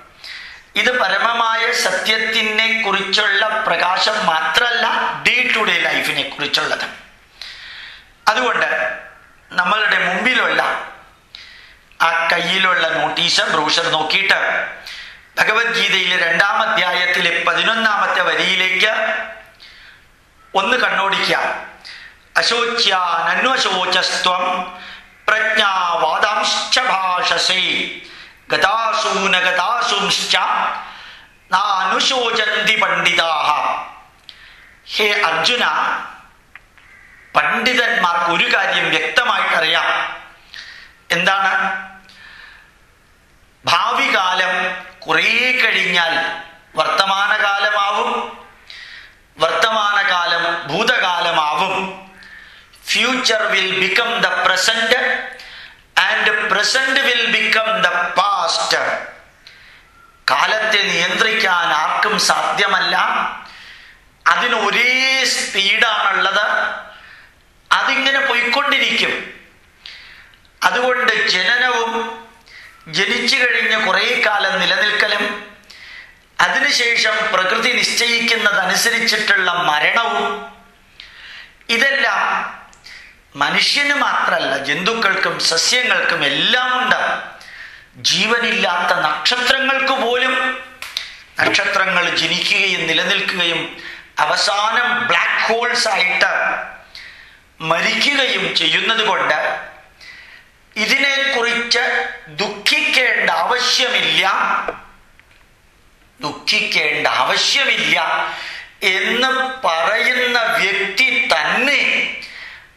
ഇത് പരമമായ സത്യത്തിനെ കുറിച്ചുള്ള പ്രകാശം മാത്രമല്ല ഡേ ടു ഡേ ലൈഫിനെ കുറിച്ചുള്ളത്. അതുകൊണ്ട് നമ്മളുടെ മുമ്പിലുള്ള ആ കയ്യിലുള്ള നോട്ടീസ് ബ്രൂഷർ നോക്കിയിട്ട് ഭഗവത്ഗീതയിലെ രണ്ടാം അധ്യായത്തിലെ പതിനൊന്നാമത്തെ വരിയിലേക്ക് ഒന്ന് കണ്ണോടിക്കുക. അശോച്യാനന്വശോചസ്ത്വം പ്രജ്ഞാവാദാംശ്ച ഭാഷസേ. ഗതാസൂന ഗതാസുംശ്ച നാനുശോചന്തി ഹേ അർജുന പണ്ഡിതന്മാർക്ക് ഒരു കാര്യം വ്യക്തമായിട്ടറിയാം. എന്താണ്? ഭാവി കാലം കുറേ കഴിഞ്ഞാൽ വർത്തമാനകാലമാവും വർത്തമാനകാലം ഭൂതകാലമാവും. Future will become the present and present will become the past കാലത്തെ നിയന്ത്രിക്കാൻ ആർക്കും സാധ്യമല്ല. അതിന് ഒരേ സ്പീഡാണുള്ളത്. അതിങ്ങനെ പോയിക്കൊണ്ടിരിക്കും. അതുകൊണ്ട് ജനനവും ജനിച്ചു കഴിഞ്ഞ് കുറേ കാലം നിലനിൽക്കലും അതിനുശേഷം പ്രകൃതി നിശ്ചയിക്കുന്നതനുസരിച്ചിട്ടുള്ള മരണവും ഇതെല്ലാം മനുഷ്യന് മാത്രമല്ല ജന്തുക്കൾക്കും സസ്യങ്ങൾക്കും എല്ലാം ഉണ്ട് ജീവനില്ലാത്ത നക്ഷത്രങ്ങൾക്ക് പോലും നക്ഷത്രങ്ങൾ ജനിക്കുകയും നിലനിൽക്കുകയും അവസാനം ബ്ലാക്ക് ഹോൾസ് ആയിട്ട് മരിക്കുകയും ചെയ്യുന്നത് കൊണ്ട് ഇതിനെക്കുറിച്ച് ദുഃഖിക്കേണ്ട ആവശ്യമില്ല. ദുഃഖിക്കേണ്ട ആവശ്യമില്ല എന്ന് പറയുന്ന വ്യക്തി തന്നെ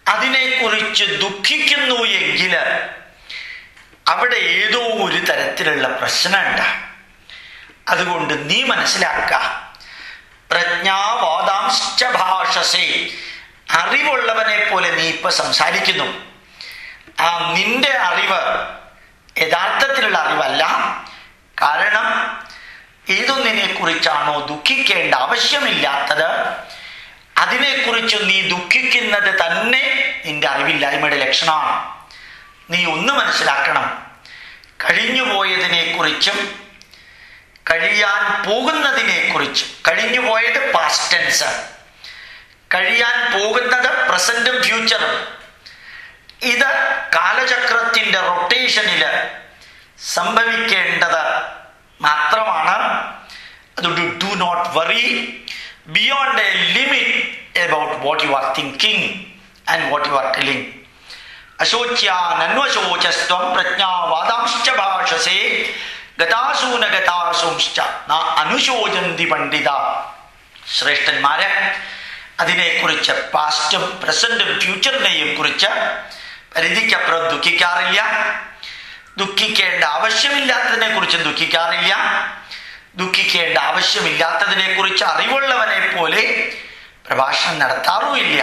അതിനെക്കുറിച്ച് ദുഃഖിക്കുന്നു എങ്കിൽ അവിടെ ഏതോ ഒരു തരത്തിലുള്ള പ്രശ്നമുണ്ട്. അതുകൊണ്ട് നീ മനസ്സിലാക്ക. പ്രജ്ഞാവാദാംശ്ച ഭാഷസേ. അറിവുള്ളവനെ പോലെ നീ ഇപ്പൊ സംസാരിക്കുന്നു. ആ നിന്റെ അറിവ് യഥാർത്ഥത്തിലുള്ള അറിവല്ല. കാരണം ഏതൊന്നിനെ കുറിച്ചാണോ ദുഃഖിക്കേണ്ട ആവശ്യമില്ലാത്തത് അതിനെക്കുറിച്ച് നീ ദുഃഖിക്കുന്നത് തന്നെ നിന്റെ അറിവില്ലായ്മയുടെ ലക്ഷണമാണ്. നീ ഒന്ന് മനസ്സിലാക്കണം. കഴിഞ്ഞുപോയതിനെക്കുറിച്ചും കഴിയാൻ പോകുന്നതിനെ കുറിച്ചും കഴിഞ്ഞുപോയത് പാസ്റ്റ് ടെൻസ് കഴിയാൻ പോകുന്നത് പ്രസന്റും ഫ്യൂച്ചറും ഇത് കാലചക്രത്തിന്റെ റൊട്ടേഷനിൽ സംഭവിക്കേണ്ടത് മാത്രമാണ്. അതുകൊണ്ട് do not worry beyond a limit about what you are thinking and what you are telling അശോച്യാനന്വശോചസ്ത്വം പ്രജ്ഞാവാദാംശ്ച ഭാഷസേ ഗതാസൂന ഗതാസൂംശ്ച ന അനുശോചന്തി പണ്ഡിത ശ്രേഷ്ഠന്മാര് അതിനെക്കുറിച്ച് പാസ്റ്റും പ്രസന്റും ഫ്യൂച്ചറിനെയും കുറിച്ച് പരിധിക്കപ്പുറം ദുഃഖിക്കാറില്ല. ദുഃഖിക്കേണ്ട ആവശ്യമില്ലാത്തതിനെ കുറിച്ച് ദുഃഖിക്കാറില്ല. ദുഃഖിക്കേണ്ട ആവശ്യമില്ലാത്തതിനെ കുറിച്ച് അറിവുള്ളവനെ പോലെ പ്രഭാഷണം നടത്താറുമില്ല.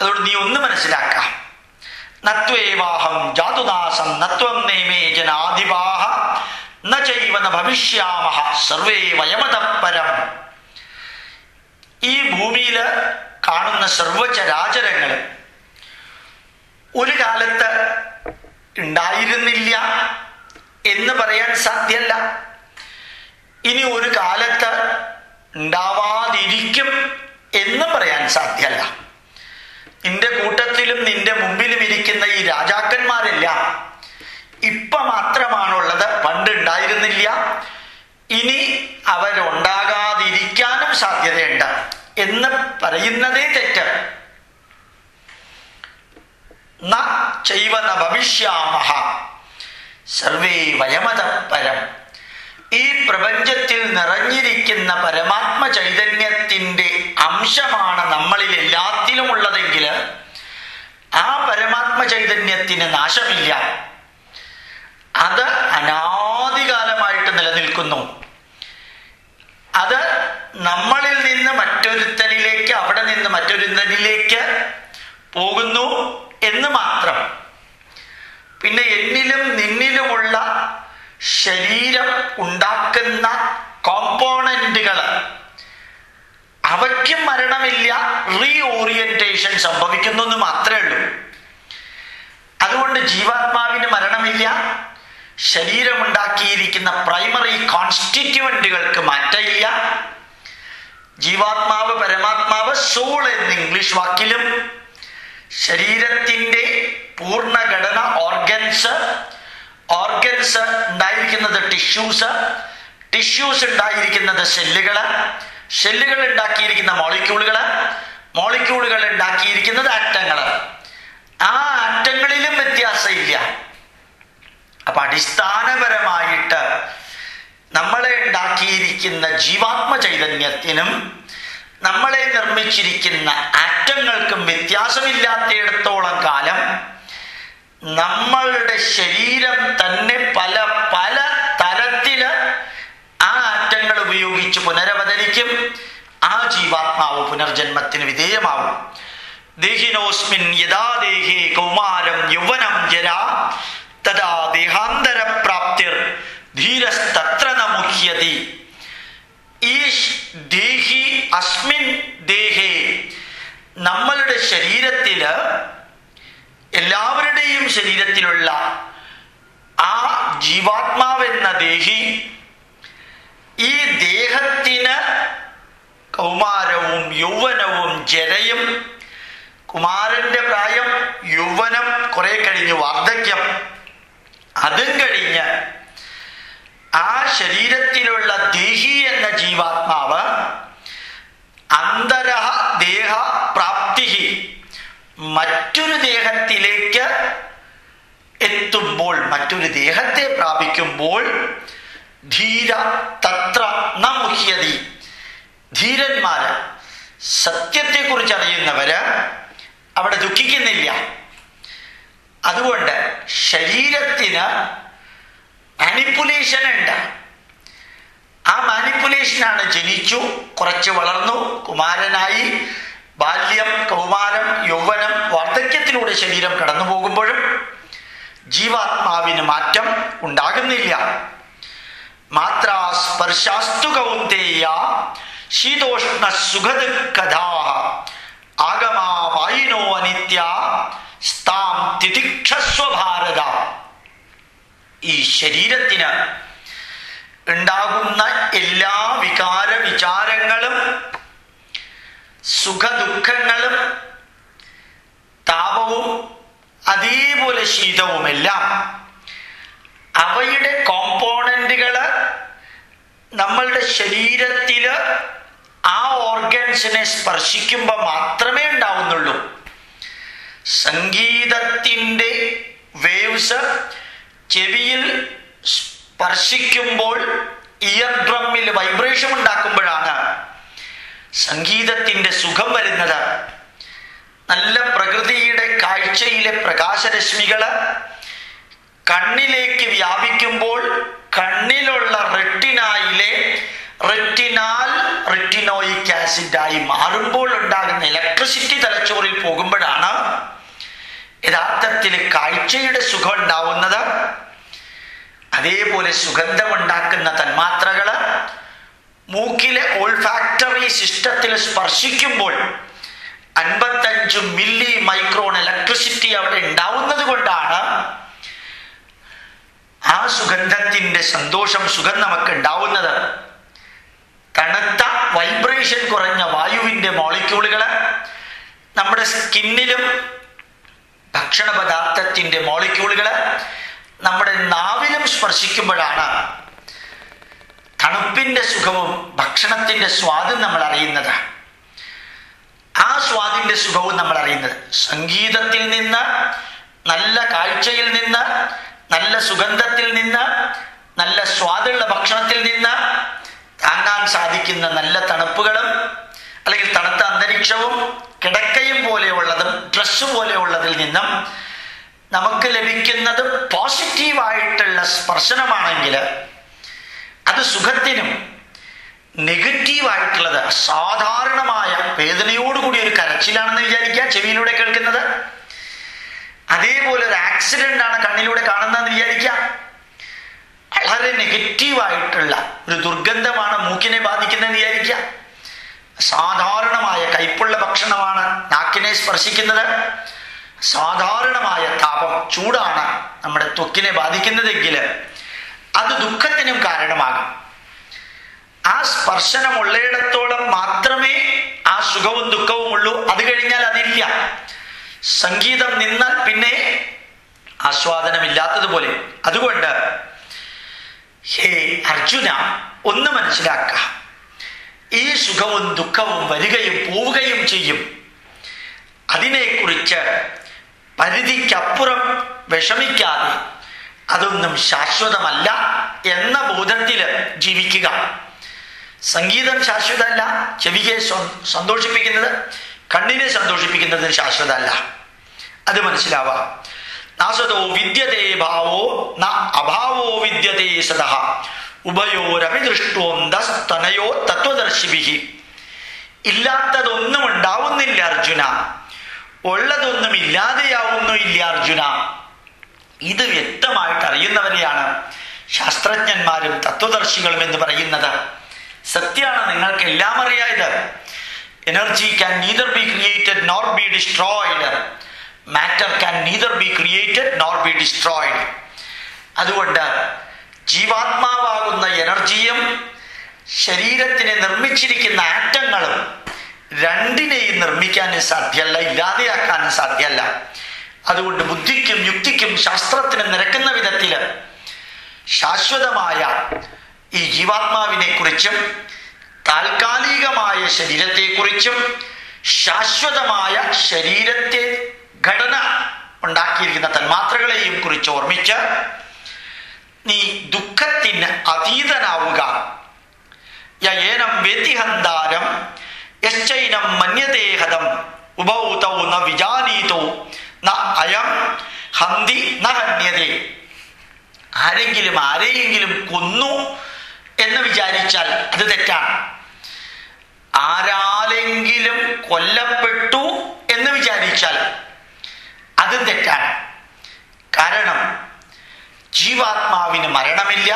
അതുകൊണ്ട് നീ ഒന്ന് മനസ്സിലാക്കാം. നത്വേവാഹം ജാതുദാസം നത്വം നേമേ ജനാധിപാഹ ന ചൈവന ഭവിഷ്യാമഹ സർവേ വയമതപരം ഈ ഭൂമിയിൽ കാണുന്ന സർവചരാചരങ്ങൾ ഒരു കാലത്ത് ഉണ്ടായിരുന്നില്ല എന്ന് പറയാൻ സാധ്യല്ല ഇനി ഒരു കാലത്ത് ഉണ്ടാവാതിരിക്കും എന്ന് പറയാൻ സാധ്യല്ല. നിന്റെ കൂട്ടത്തിലും നിന്റെ മുമ്പിലും ഇരിക്കുന്ന ഈ രാജാക്കന്മാരെല്ലാം ഇപ്പൊ മാത്രമാണുള്ളത്. പണ്ട് ഉണ്ടായിരുന്നില്ല. ഇനി അവരുണ്ടാകാതിരിക്കാനും സാധ്യതയുണ്ട് എന്ന് പറയുന്നതേ തെറ്റ്. ചൈവന ഭവിഷ്യാമഹ. സർവേ വയമതപരം. ഈ പ്രപഞ്ചത്തിൽ നിറഞ്ഞിരിക്കുന്ന പരമാത്മ ചൈതന്യത്തിന്റെ അംശമാണ് നമ്മളിൽ എല്ലാത്തിലും ഉള്ളതെങ്കിൽ ആ പരമാത്മ ചൈതന്യത്തിന് നാശമില്ല. അത് അനാദികാലമായിട്ട് നിലനിൽക്കുന്നു. അത് നമ്മളിൽ നിന്ന് മറ്റൊരുത്തനിലേക്ക് അവിടെ നിന്ന് മറ്റൊരുത്തനിലേക്ക് പോകുന്നു എന്ന് മാത്രം. പിന്നെ എന്നിലും നിന്നിലുമുള്ള ശരീരം ഉണ്ടാക്കുന്ന കോമ്പോണന്റുകൾ അവയ്ക്കും മരണമില്ല റീ ഓറിയന്റേഷൻ സംഭവിക്കുന്നു എന്ന് മാത്രമേ ഉള്ളൂ. അതുകൊണ്ട് ജീവാത്മാവിന് മരണമില്ല ശരീരമുണ്ടാക്കിയിരിക്കുന്ന പ്രൈമറി കോൺസ്റ്റിറ്റ്യുവന്റുകൾക്ക് മാറ്റമില്ല. ജീവാത്മാവ് പരമാത്മാവ് സോൾ എന്ന് ഇംഗ്ലീഷ് വാക്കിലും ശരീരത്തിന്റെ പൂർണഘടന ഓർഗൻസ് ഓർഗൻസ് ഉണ്ടായിരിക്കുന്നത് ടിഷ്യൂസ്. ടിഷ്യൂസ് ഉണ്ടായിരിക്കുന്നത് സെല്ലുകൾ സെല്ലുകൾ ഉണ്ടാക്കിയിരിക്കുന്ന മോളിക്യൂളുകൾ മോളിക്യൂളുകൾ ഉണ്ടാക്കിയിരിക്കുന്നത് ആറ്റങ്ങൾ ആ ആറ്റങ്ങളിലും വ്യത്യാസമില്ല. അപ്പൊ അടിസ്ഥാനപരമായിട്ട് നമ്മളെ ഉണ്ടാക്കിയിരിക്കുന്ന ജീവാത്മ ചൈതന്യത്തിനും നമ്മളെ നിർമ്മിച്ചിരിക്കുന്ന ആറ്റങ്ങൾക്കും വ്യത്യാസമില്ലാത്തയിടത്തോളം കാലം നമ്മളുടെ ശരീരം തന്നെ പല പല തരത്തിൽ ആ ആറ്റങ്ങൾ ഉപയോഗിച്ച് പുനരവതരിക്കും. ആ ജീവാത്മാവ് പുനർജന്മത്തിന് വിധേയമാവും. ദേഹിനോസ്മിൻ യഥാ ദേഹേ കൗമാരം യൗവനം ജരാ. തഥാ ദേഹാന്തര പ്രാപ്തിർ ധീരസ്തത്ര നമുഹ്യതി. ഈ ദേഹി അസ്മിൻ ദേഹേ. നമ്മളുടെ ശരീരത്തിൽ എല്ലാവരുടെയും ശരീരത്തിലുള്ള ആ ജീവാത്മാവെന്ന ദേഹി ഈ ദേഹത്തിന് കൗമാരവും യൗവനവും ജരയും കുമാരന്റെ പ്രായം യൗവനം കുറെ കഴിഞ്ഞ് വാർദ്ധക്യം അതും കഴിഞ്ഞ് ആ ശരീരത്തിലുള്ള ദേഹി എന്ന ജീവാത്മാവ് അന്തര ദേഹ പ്രാപ്തി മറ്റൊരു ദേഹത്തിലേക്ക് എത്തുമ്പോൾ മറ്റൊരു ദേഹത്തെ പ്രാപിക്കുമ്പോൾ ധീര തത്ര നമുഹ്യതി മുഹ്യതി. ധീരന്മാര് സത്യത്തെക്കുറിച്ച് അറിയുന്നവര് അവിടെ ദുഃഖിക്കുന്നില്ല. അതുകൊണ്ട് ശരീരത്തിന് മാനിപ്പുലേഷൻ ഉണ്ട് ആ മാനിപ്പുലേഷനാണ് ജനിച്ചു കുറച്ച് വളർന്നു കുമാരനായി ബാല്യം കൗമാരം യൗവനം വാർദ്ധക്യത്തിലൂടെ ശരീരം കടന്നു പോകുമ്പോഴും ജീവാത്മാവിന് മാറ്റം ഉണ്ടാകുന്നില്ല. മാത്രാസ്പർശാസ്തു കൗന്ദേയ ശീതോഷ്ണ സുഖദുഃഖധാ ആഗമാ വായിനോ അനിത്യ സ്ഥാം തിതിക്ഷസ്വ ഈ ശരീരത്തിന് ഉണ്ടാകുന്ന എല്ലാ വികാര വിചാരങ്ങളും സുഖദുഃഖങ്ങളും താപവും അതേപോലെ ശീതവുമെല്ലാം അവയുടെ കോമ്പോണന്റുകൾ നമ്മളുടെ ശരീരത്തിൽ ആ ഓർഗൻസിനെ സ്പർശിക്കുമ്പോൾ മാത്രമേ ഉണ്ടാവുന്നുള്ളൂ. സംഗീതത്തിന്റെ വേവ്സ് ചെവിയിൽ സ്പർശിക്കുമ്പോൾ ഇയർ ഡ്രമ്മിൽ വൈബ്രേഷൻ ഉണ്ടാക്കുമ്പോഴാണ് സംഗീതത്തിന്റെ സുഖം വരുന്നത്. നല്ല പ്രകൃതിയുടെ കാഴ്ചയിലെ പ്രകാശരശ്മികൾ കണ്ണിലേക്ക് വ്യാപിക്കുമ്പോൾ കണ്ണിലുള്ള റെട്ടിനായിലെ റെറ്റിനാൽ റെറ്റിനോയിക് ആസിഡായി മാറുമ്പോൾ ഉണ്ടാകുന്ന ഇലക്ട്രിസിറ്റി തലച്ചോറിൽ പോകുമ്പോഴാണ് യഥാർത്ഥത്തിൽ കാഴ്ചയുടെ സുഖം ഉണ്ടാവുന്നത്. അതേപോലെ സുഗന്ധമുണ്ടാക്കുന്ന തന്മാത്രകൾ മൂക്കിലെ ഓൾഫാക്ടറി സിസ്റ്റത്തിൽ സ്പർശിക്കുമ്പോൾ അൻപത്തഞ്ച് മില്ലി മൈക്രോൺ ഇലക്ട്രിസിറ്റി അവിടെ ഉണ്ടാവുന്നത് കൊണ്ടാണ് ആ സുഗന്ധത്തിന്റെ സന്തോഷം സുഖം നമുക്ക് ഉണ്ടാവുന്നത്. തണുത്ത വൈബ്രേഷൻ കുറഞ്ഞ വായുവിന്റെ മോളിക്യൂളുകൾ നമ്മുടെ സ്കിന്നിലും ഭക്ഷണ പദാർത്ഥത്തിന്റെ മോളിക്യൂളുകൾ നമ്മുടെ നാവിലും സ്പർശിക്കുമ്പോഴാണ് തണുപ്പിന്റെ സുഖവും ഭക്ഷണത്തിന്റെ സ്വാദും നമ്മൾ അറിയുന്നത്. ആ സ്വാദിന്റെ സുഖവും നമ്മൾ അറിയുന്നത്. സംഗീതത്തിൽ നിന്ന് നല്ല കാഴ്ചയിൽ നിന്ന് നല്ല സുഗന്ധത്തിൽ നിന്ന് നല്ല സ്വാദുള്ള ഭക്ഷണത്തിൽ നിന്ന് താങ്ങാൻ സാധിക്കുന്ന നല്ല തണുപ്പുകളും അല്ലെങ്കിൽ തണുത്ത അന്തരീക്ഷവും കിടക്കയും പോലെയുള്ളതും ഡ്രസ്സ് പോലെയുള്ളതിൽ നിന്നും നമുക്ക് ലഭിക്കുന്നത് പോസിറ്റീവായിട്ടുള്ള സ്പർശനമാണെങ്കിൽ അത് സുഖത്തിനും നെഗറ്റീവായിട്ടുള്ളത് സാധാരണമായ വേദനയോടുകൂടി ഒരു കരച്ചിലാണെന്ന് വിചാരിക്കുക ചെവിയിലൂടെ കേൾക്കുന്നത്. അതേപോലെ ഒരു ആക്സിഡന്റ് ആണ് കണ്ണിലൂടെ കാണുന്നതെന്ന് വിചാരിക്കുക. വളരെ നെഗറ്റീവായിട്ടുള്ള ഒരു ദുർഗന്ധമാണ് മൂക്കിനെ ബാധിക്കുന്നതെന്ന് വിചാരിക്കുക. സാധാരണമായ കയ്പുള്ള ഭക്ഷണമാണ് നാക്കിനെ സ്പർശിക്കുന്നത്. സാധാരണമായ താപം ചൂടാണ് നമ്മുടെ ത്വക്കിനെ ബാധിക്കുന്നതെങ്കിൽ അത് ദുഃഖത്തിനും കാരണമാകും. ആ സ്പർശനം ഉള്ളയിടത്തോളം മാത്രമേ ആ സുഖവും ദുഃഖവും ഉള്ളൂ. അത് കഴിഞ്ഞാൽ അതില്ല. സംഗീതം നിന്നാൽ പിന്നെ ആസ്വാദനമില്ലാത്തതുപോലെ. അതുകൊണ്ട് ഹേ അർജുന ഒന്ന് മനസ്സിലാക്കുക ഈ സുഖവും ദുഃഖവും വരികയും പോവുകയും ചെയ്യും. അതിനെക്കുറിച്ച് പരിധിക്കപ്പുറം വിഷമിക്കാതെ അതൊന്നും ശാശ്വതമല്ല എന്ന ബോധത്തിൽ ജീവിക്കുക. സംഗീതം ശാശ്വതമല്ല ചെവിയെ സന്തോഷിപ്പിക്കുന്നത് കണ്ണിനെ സന്തോഷിപ്പിക്കുന്നത് ശാശ്വതമല്ല. അത് മനസ്സിലാവാം. നാസതോ വിദ്യതേ ഭാവോ ന അഭാവോ വിദ്യതേ സദ. ഉഭയോരപി ദൃഷ്ടോന്തനയോ തത്വദർശിഭി ഇല്ലാത്തതൊന്നും ഉണ്ടാവുന്നില്ല അർജുന. ഉള്ളതൊന്നും ഇല്ലാതെയാവുന്നു ഇല്ല അർജുന. ഇത് വ്യക്തമായിട്ട് അറിയുന്നവരെയാണ് ശാസ്ത്രജ്ഞന്മാരും തത്വദർശികളും എന്ന് പറയുന്നത്. സത്യമാണ് നിങ്ങൾക്ക് എല്ലാം അറിയായത്. Energy can neither be created nor be destroyed matter can neither be created nor be destroyed അതുകൊണ്ട് ജീവാത്മാവാകുന്ന എനർജിയും ശരീരത്തിനെ നിർമ്മിച്ചിരിക്കുന്ന ആറ്റങ്ങളും രണ്ടിനെയും നിർമ്മിക്കാനും സാധ്യമല്ല ഇല്ലാതെയാക്കാനും സാധ്യമല്ല. അതുകൊണ്ട് ബുദ്ധിക്കും യുക്തിക്കും ശാസ്ത്രത്തിന് നിരക്കുന്ന വിധത്തിൽ ശാശ്വതമായ ഈ ജീവാത്മാവിനെ കുറിച്ചും താൽക്കാലികമായ ശരീരത്തെക്കുറിച്ചും ശാശ്വതമായ ശരീരത്തെ ഘടന ഉണ്ടാക്കിയിരിക്കുന്ന തന്മാത്രകളെയും കുറിച്ച് ഓർമ്മിച്ച് നീ ദുഃഖത്തിന് അതീതനാവുക. യേനം വ്യതിഹന്താരം യശ്ചൈനം മന്യതേഹതം ഉഭൗതൗ ന ന അയം ഹന്തി ന ആരെങ്കിലും ആരെയെങ്കിലും കൊന്നു എന്ന് വിചാരിച്ചാൽ അത് തെറ്റാണ്. ആരാലെങ്കിലും കൊല്ലപ്പെട്ടു എന്ന് വിചാരിച്ചാൽ അത് തെറ്റാണ്. കാരണം ജീവാത്മാവിന് മരണമില്ല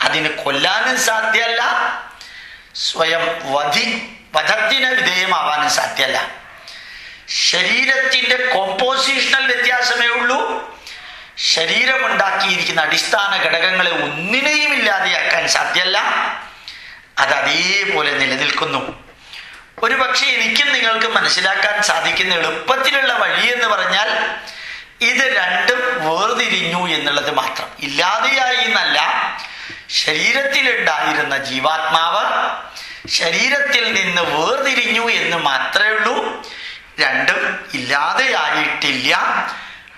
അതിന് കൊല്ലാനും സാധ്യമല്ല സ്വയം വധി വധത്തിന് വിധേയമാവാനും സാധ്യമല്ല ശരീരത്തിന്റെ കോമ്പോസിഷണൽ വ്യത്യാസമേ ഉള്ളൂ. ശരീരമുണ്ടാക്കിയിരിക്കുന്ന അടിസ്ഥാന ഘടകങ്ങളെ ഒന്നിനെയും ഇല്ലാതെയാക്കാൻ സാധ്യമല്ല അത് അതേപോലെ നിലനിൽക്കുന്നു. ഒരു പക്ഷേ എനിക്കും നിങ്ങൾക്ക് മനസ്സിലാക്കാൻ സാധിക്കുന്ന എളുപ്പത്തിലുള്ള വഴി എന്ന് പറഞ്ഞാൽ ഇത് രണ്ടും വേർതിരിഞ്ഞു എന്നുള്ളത് മാത്രം. ഇല്ലാതെയായി എന്നല്ല. ശരീരത്തിലുണ്ടായിരുന്ന ജീവാത്മാവ് ശരീരത്തിൽ നിന്ന് വേർതിരിഞ്ഞു എന്ന് മാത്രമേ ഉള്ളൂ. രണ്ടും ഇല്ലാതെയായിട്ടില്ല.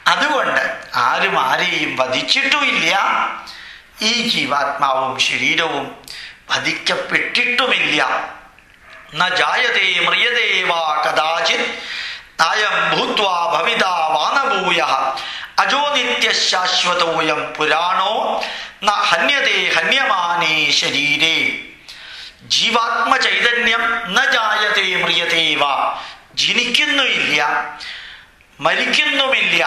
അതുകൊണ്ട് ആരും ആരെയും വധിച്ചിട്ടുമില്ല. ഈ ജീവാത്മാവും ശരീരവും വധിക്കപ്പെട്ടിട്ടുമില്ല. ജായതേ മ്രിയതേ വാ കഥാചിത് നായം ഭൂത്വാ ഭവിതാ വാനഭൂയ. അജോ നിത്യശാശ്വതോയം പുരാണോ? ന ഹന്യതേ ഹന്യമാനേ ശരീരേ. ജീവാത്മചൈതന്യം ന ജായതേ മ്രിയതേ ജനിക്കുന്നുമില്ല മരിക്കുന്നുമില്ല.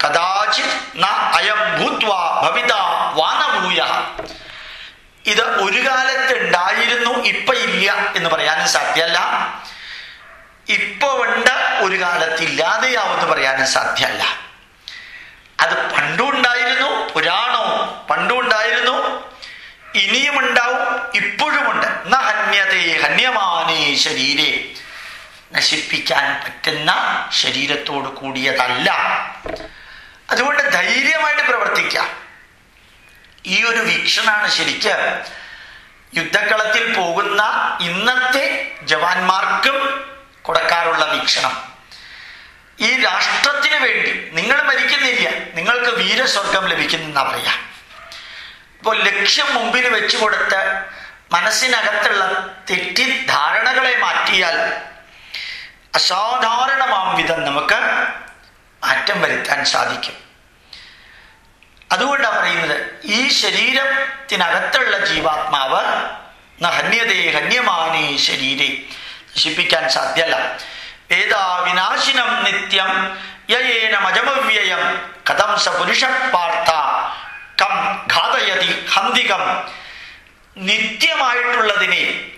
കഥാചിത് ന അയം ഭൂത്വ ഭവിത വാനഭൂയ. ഇത് ഒരു കാലത്ത് ഉണ്ടായിരുന്നു ഇപ്പൊ ഇല്ല എന്ന് പറയാനും സാധ്യമല്ല ഇപ്പൊ ഉണ്ട് ഒരു കാലത്ത് ഇല്ലാതെയാവെന്ന് പറയാനും സാധ്യമല്ല അത് പണ്ടും ഉണ്ടായിരുന്നു പുരാണോ പണ്ടും ഉണ്ടായിരുന്നു. ഇനിയും ഉണ്ടാവും ഇപ്പോഴുമുണ്ട് ന ഹന്യതേ ഹന്യമാനേ ശരീരേ. നശിപ്പിക്കാൻ പറ്റുന്ന ശരീരത്തോട് കൂടിയതല്ല. അതുകൊണ്ട് ധൈര്യമായിട്ട് പ്രവർത്തിക്കാം. ഈ ഒരു വീക്ഷണാണ് ശരിക്ക് യുദ്ധക്കളത്തിൽ പോകുന്ന ഇന്നത്തെ ജവാന്മാർക്കും കൊടുക്കാറുള്ള വീക്ഷണം. ഈ രാഷ്ട്രത്തിന് വേണ്ടി നിങ്ങൾ മരിക്കുന്നില്ല നിങ്ങൾക്ക് വീരസ്വർഗം ലഭിക്കുന്നെന്നാ പറയാ. ഇപ്പോൾ ലക്ഷ്യം മുമ്പിൽ വെച്ചു കൊടുത്ത് മനസ്സിനകത്തുള്ള തെറ്റിദ്ധാരണകളെ മാറ്റിയാൽ അസാധാരണമാം വിധം നമുക്ക് മാറ്റം വരുത്താൻ സാധിക്കും. അതുകൊണ്ടാണ് പറയുന്നത് ഈ ശരീരത്തിനകത്തുള്ള ജീവാത്മാവ് ഹന്യതേ ഹന്യമാനേ ശരീരേ. നശിപ്പിക്കാൻ സാധ്യല്ല. വേദാ വിനാശിനം നിത്യം യേനമജമവ്യയം കഥം സ പുരുഷ പാർത്ഥ കം ഘാതയതി ഹന്തികം നിത്യമായിട്ടുള്ളതിനെ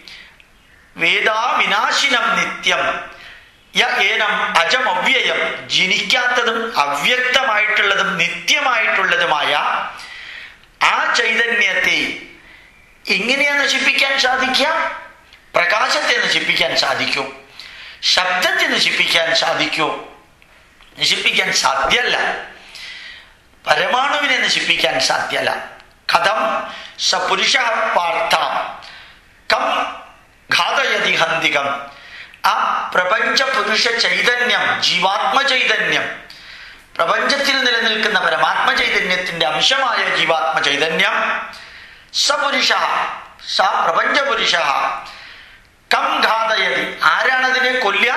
വേദാ വിനാശിനം നിത്യം ഏനം അജം അവ്യയം ജനിക്കാത്തതും അവ്യക്തമായിട്ടുള്ളതും നിത്യമായിട്ടുള്ളതുമായ ആ ചൈതന്യത്തെ എങ്ങനെയാ നശിപ്പിക്കാൻ സാധിക്കുക? പ്രകാശത്തെ നശിപ്പിക്കാൻ സാധിക്കും. ശബ്ദത്തെ നശിപ്പിക്കാൻ സാധിക്കൂ. നശിപ്പിക്കാൻ സാധ്യല്ല. പരമാണുവിനെ നശിപ്പിക്കാൻ സാധ്യല്ല. കഥം സപുരുഷ പുരുഷ പാർത്ഥ കം ഘാതയതി ഹന്തികം. ആ പ്രപഞ്ച പുരുഷ ചൈതന്യം ജീവാത്മ ചൈതന്യം പ്രപഞ്ചത്തിൽ നിലനിൽക്കുന്ന പരമാത്മ ചൈതന്യത്തിന്റെ അംശമായ ജീവാത്മ ചൈതന്യം സപുരുഷ സ പ്രപഞ്ച പുരുഷ കം ഘാതയതി. ആരാണതിനെ കൊല്ല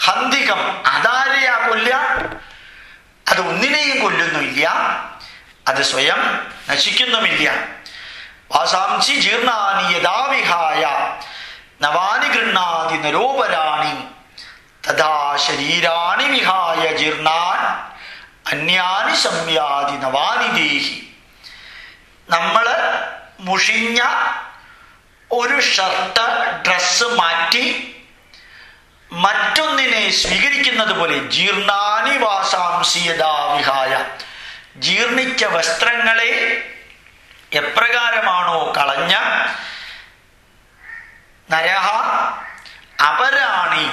ഹന്തികം. അതാരെയാ കൊല്ല അത് ഒന്നിനെയും കൊല്ലുന്നില്ല. അത് സ്വയം നശിക്കുന്നുമില്ല. വാസാംസി ജീർണാനി യഥാവിഹായ. നവാനി ഗൃഹാതി നരോപരാണി തഥാ ശരീരാണി വിഹായ ജീർണാൻ. അന്യാനി സംയാതി നവാനി ദേഹി. നമ്മൾ മുഷിഞ്ഞ ഒരു ഷർട്ട് ഡ്രസ്സ് മാറ്റി മറ്റൊന്നിനെ സ്വീകരിക്കുന്നത് പോലെ ജീർണാനി വാസാംസിയതാ വിഹായ. ജീർണിച്ച വസ്ത്രങ്ങളെ എപ്രകാരമാണോ കളഞ്ഞ? നരഹ അപരാണി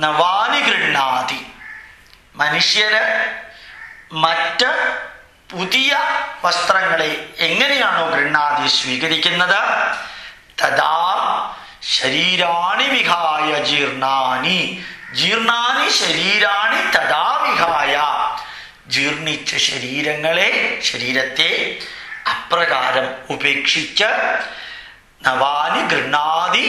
നവാനി ഗൃഹാതി മനുഷ്യര് മറ്റ് പുതിയ വസ്ത്രങ്ങളെ എങ്ങനെയാണോ ഗൃഹാതി സ്വീകരിക്കുന്നത്? തഥാ ശരീരാണി വിഹായ ജീർണാനി. ജീർണാനി ശരീരാണി തഥാ വിഹായ. ജീർണിച്ച ശരീരങ്ങളെ ശരീരത്തെ അപ്രകാരം ഉപേക്ഷിച്ച് നവാനി ഗൃഹാതി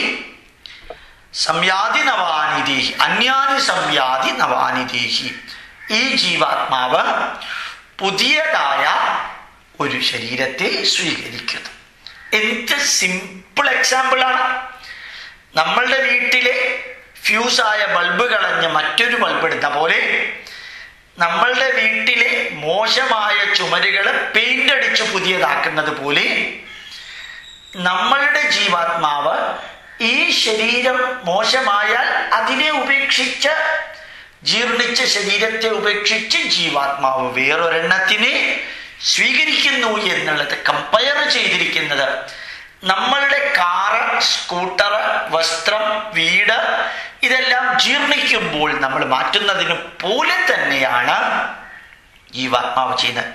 സംയാതി നവാനി ദേഹി അന്യാനി സംയാതി നവാനി ദേഹി. ഈ ജീവാത്മാവ് പുതിയതായ ഒരു ശരീരത്തെ സ്വീകരിക്കുന്നു. എന്ത് സിമ്പിൾ എക്സാമ്പിളാണ് നമ്മളുടെ വീട്ടിലെ ഫ്യൂസായ ബൾബ് കളഞ്ഞ് മറ്റൊരു ബൾബ് എടുത്ത പോലെ നമ്മളുടെ വീട്ടിലെ മോശമായ ചുമരുകൾ പെയിന്റ് അടിച്ച് പുതിയതാക്കുന്നത് പോലെ നമ്മളുടെ ജീവാത്മാവ് ഈ ശരീരം മോശമായാൽ അതിനെ ഉപേക്ഷിച്ച് ജീർണിച്ച ശരീരത്തെ ഉപേക്ഷിച്ച് ജീവാത്മാവ് വേറൊരെണ്ണത്തിനെ സ്വീകരിക്കുന്നു എന്നുള്ളത് കമ്പയർ ചെയ്തിരിക്കുന്നത്. നമ്മളുടെ കാറ് സ്കൂട്ടർ വസ്ത്രം വീട് ഇതെല്ലാം ജീർണിക്കുമ്പോൾ നമ്മൾ മാറ്റുന്നതിന് പോലെ തന്നെയാണ് ജീവാത്മാവ് ചെയ്യുന്നത്.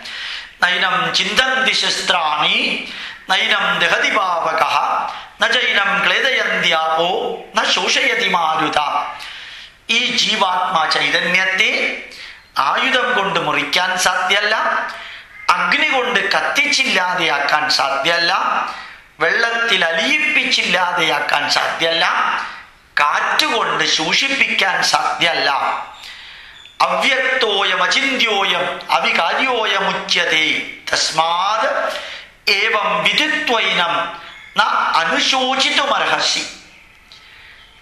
നൈനം ചിന്തന്തി ശസ്ത്രാണി നൈനം ദഹതി പാവക നൈനം ക്ലേദയന്ത്യാപോ ന ശോഷയതി മാരുത. ഈ ജീവാത്മാ ചൈതന്യത്തെ ആയുധം കൊണ്ട് മുറിക്കാൻ സാധ്യല്ല അഗ്നി കൊണ്ട് കത്തിച്ചില്ലാതെയാക്കാൻ സാധ്യല്ല വെള്ളത്തിൽ അലിയിപ്പിച്ചില്ലാതെയാക്കാൻ സാധ്യല്ല കാറ്റുകൊണ്ട് ശൂഷിപ്പിക്കാൻ സാധ്യല്ല. അവ്യക്തോയം അചിന്യോയം അവികാര്യോയമുച്ചതേ. തസ്മാത് ഏവം വിധിത്വൈനം ന അനുശോചിതുമർഹസി.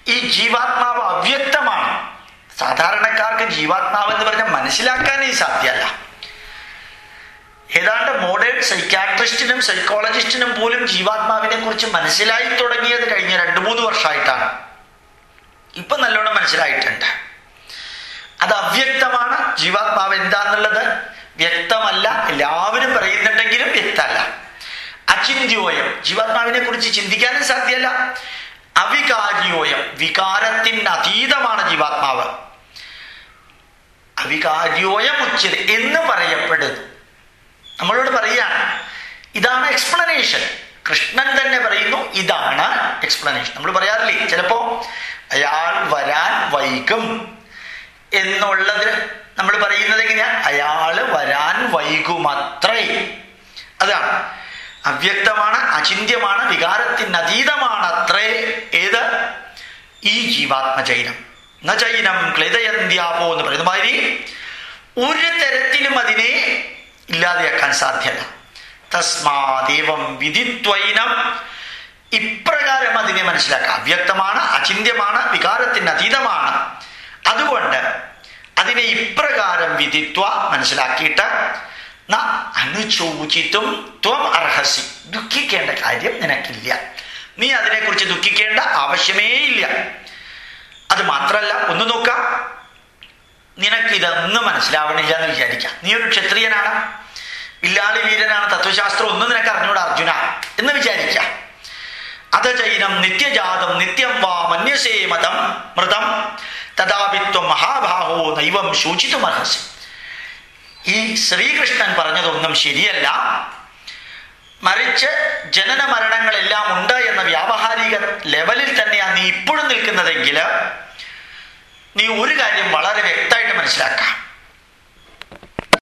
ഈ ജീവാത്മാവ് അവ്യക്തമാണ്. സാധാരണക്കാർക്ക് ജീവാത്മാവ് എന്ന് പറഞ്ഞാൽ മനസ്സിലാക്കാനേ സാധ്യമല്ല. ഏതാണ്ട് മോഡേൺ സൈക്യാട്രിസ്റ്റിനും സൈക്കോളജിസ്റ്റിനും പോലും ജീവാത്മാവിനെ കുറിച്ച് മനസ്സിലായി തുടങ്ങിയത് കഴിഞ്ഞ രണ്ടു മൂന്ന് വർഷമായിട്ടാണ്. ഇപ്പൊ നല്ലോണം മനസ്സിലായിട്ടുണ്ട്. അത് അവ്യക്തമാണ്. ജീവാത്മാവ് എന്താന്നുള്ളത് വ്യക്തമല്ല. എല്ലാവരും പറയുന്നുണ്ടെങ്കിലും വ്യക്തമല്ല. അചിന്യോയം ജീവാത്മാവിനെ കുറിച്ച് ചിന്തിക്കാനും സാധ്യല്ല അവികാര്യോയം. വികാരത്തിന് അതീതമാണ് ജീവാത്മാവ്. അവികാര്യോയം ഉച്ചത് എന്ന് പറയപ്പെടുന്നു. നമ്മളോട് പറയാണ് ഇതാണ് എക്സ്പ്ലനേഷൻ കൃഷ്ണൻ തന്നെ പറയുന്നു ഇതാണ് എക്സ്പ്ലനേഷൻ നമ്മൾ പറയാറില്ലേ ചിലപ്പോ അയാൾ വരാൻ വൈകും എന്നുള്ളത് നമ്മൾ പറയുന്നത് എങ്ങനെയാ? അയാൾ വരാൻ വൈകുമത്രേ. അതാണ്. അവ്യക്തമാണ് അചിന്യമാണ് വികാരത്തിന് അതീതമാണ് അത്രേ. ഏത്? ഈ ജീവാത്മചൈനം ന ചൈനം ക്ലിതയന്ത്യാപോ എന്ന് പറയുന്ന മാതിരി ഒരു തരത്തിലും അതിനെ ഇല്ലാതെയാക്കാൻ സാധ്യമല്ല തസ്മാദേവം വിധിത്വൈനം. ഇപ്രകാരം അതിനെ മനസ്സിലാക്കാം അവ്യക്തമാണ് അചിന്യമാണ് വികാരത്തിന് അതീതമാണ്. അതുകൊണ്ട് അതിനെ ഇപ്രകാരം വിധിത്വ മനസ്സിലാക്കിയിട്ട് അനുചോചിത്തും ത്വം അർഹസി. ദുഃഖിക്കേണ്ട കാര്യം നിനക്കില്ല. നീ അതിനെക്കുറിച്ച് ദുഃഖിക്കേണ്ട ആവശ്യമേ ഇല്ല അത് മാത്രമല്ല ഒന്ന് നോക്കാം. നിനക്ക് ഇതൊന്നും മനസ്സിലാവണില്ല എന്ന് വിചാരിക്കാം. നീ ഒരു ക്ഷത്രിയനാണ്. ഇല്ലാളി വീരനാണ്. തത്വശാസ്ത്രം ഒന്നും നിനക്ക് അറിഞ്ഞൂടാ അർജുന എന്ന് വിചാരിക്കാം. അത ചൈനം നിത്യജാതം നിത്യം വാ മന്യസേ മതം മൃതം. തഥാപിത്വം മഹാഭാഹോ നൈവം ശൂചിതുമർഹസി. ഈ ശ്രീകൃഷ്ണൻ പറഞ്ഞതൊന്നും ശരിയല്ല. മറിച്ച് ജനന മരണങ്ങളെല്ലാം ഉണ്ട് എന്ന വ്യാവഹാരിക ലെവലിൽ തന്നെയാണ് നീ ഇപ്പോഴും നിൽക്കുന്നതെങ്കിൽ നീ ഒരു കാര്യം വളരെ വ്യക്തമായിട്ട് മനസ്സിലാക്കാം.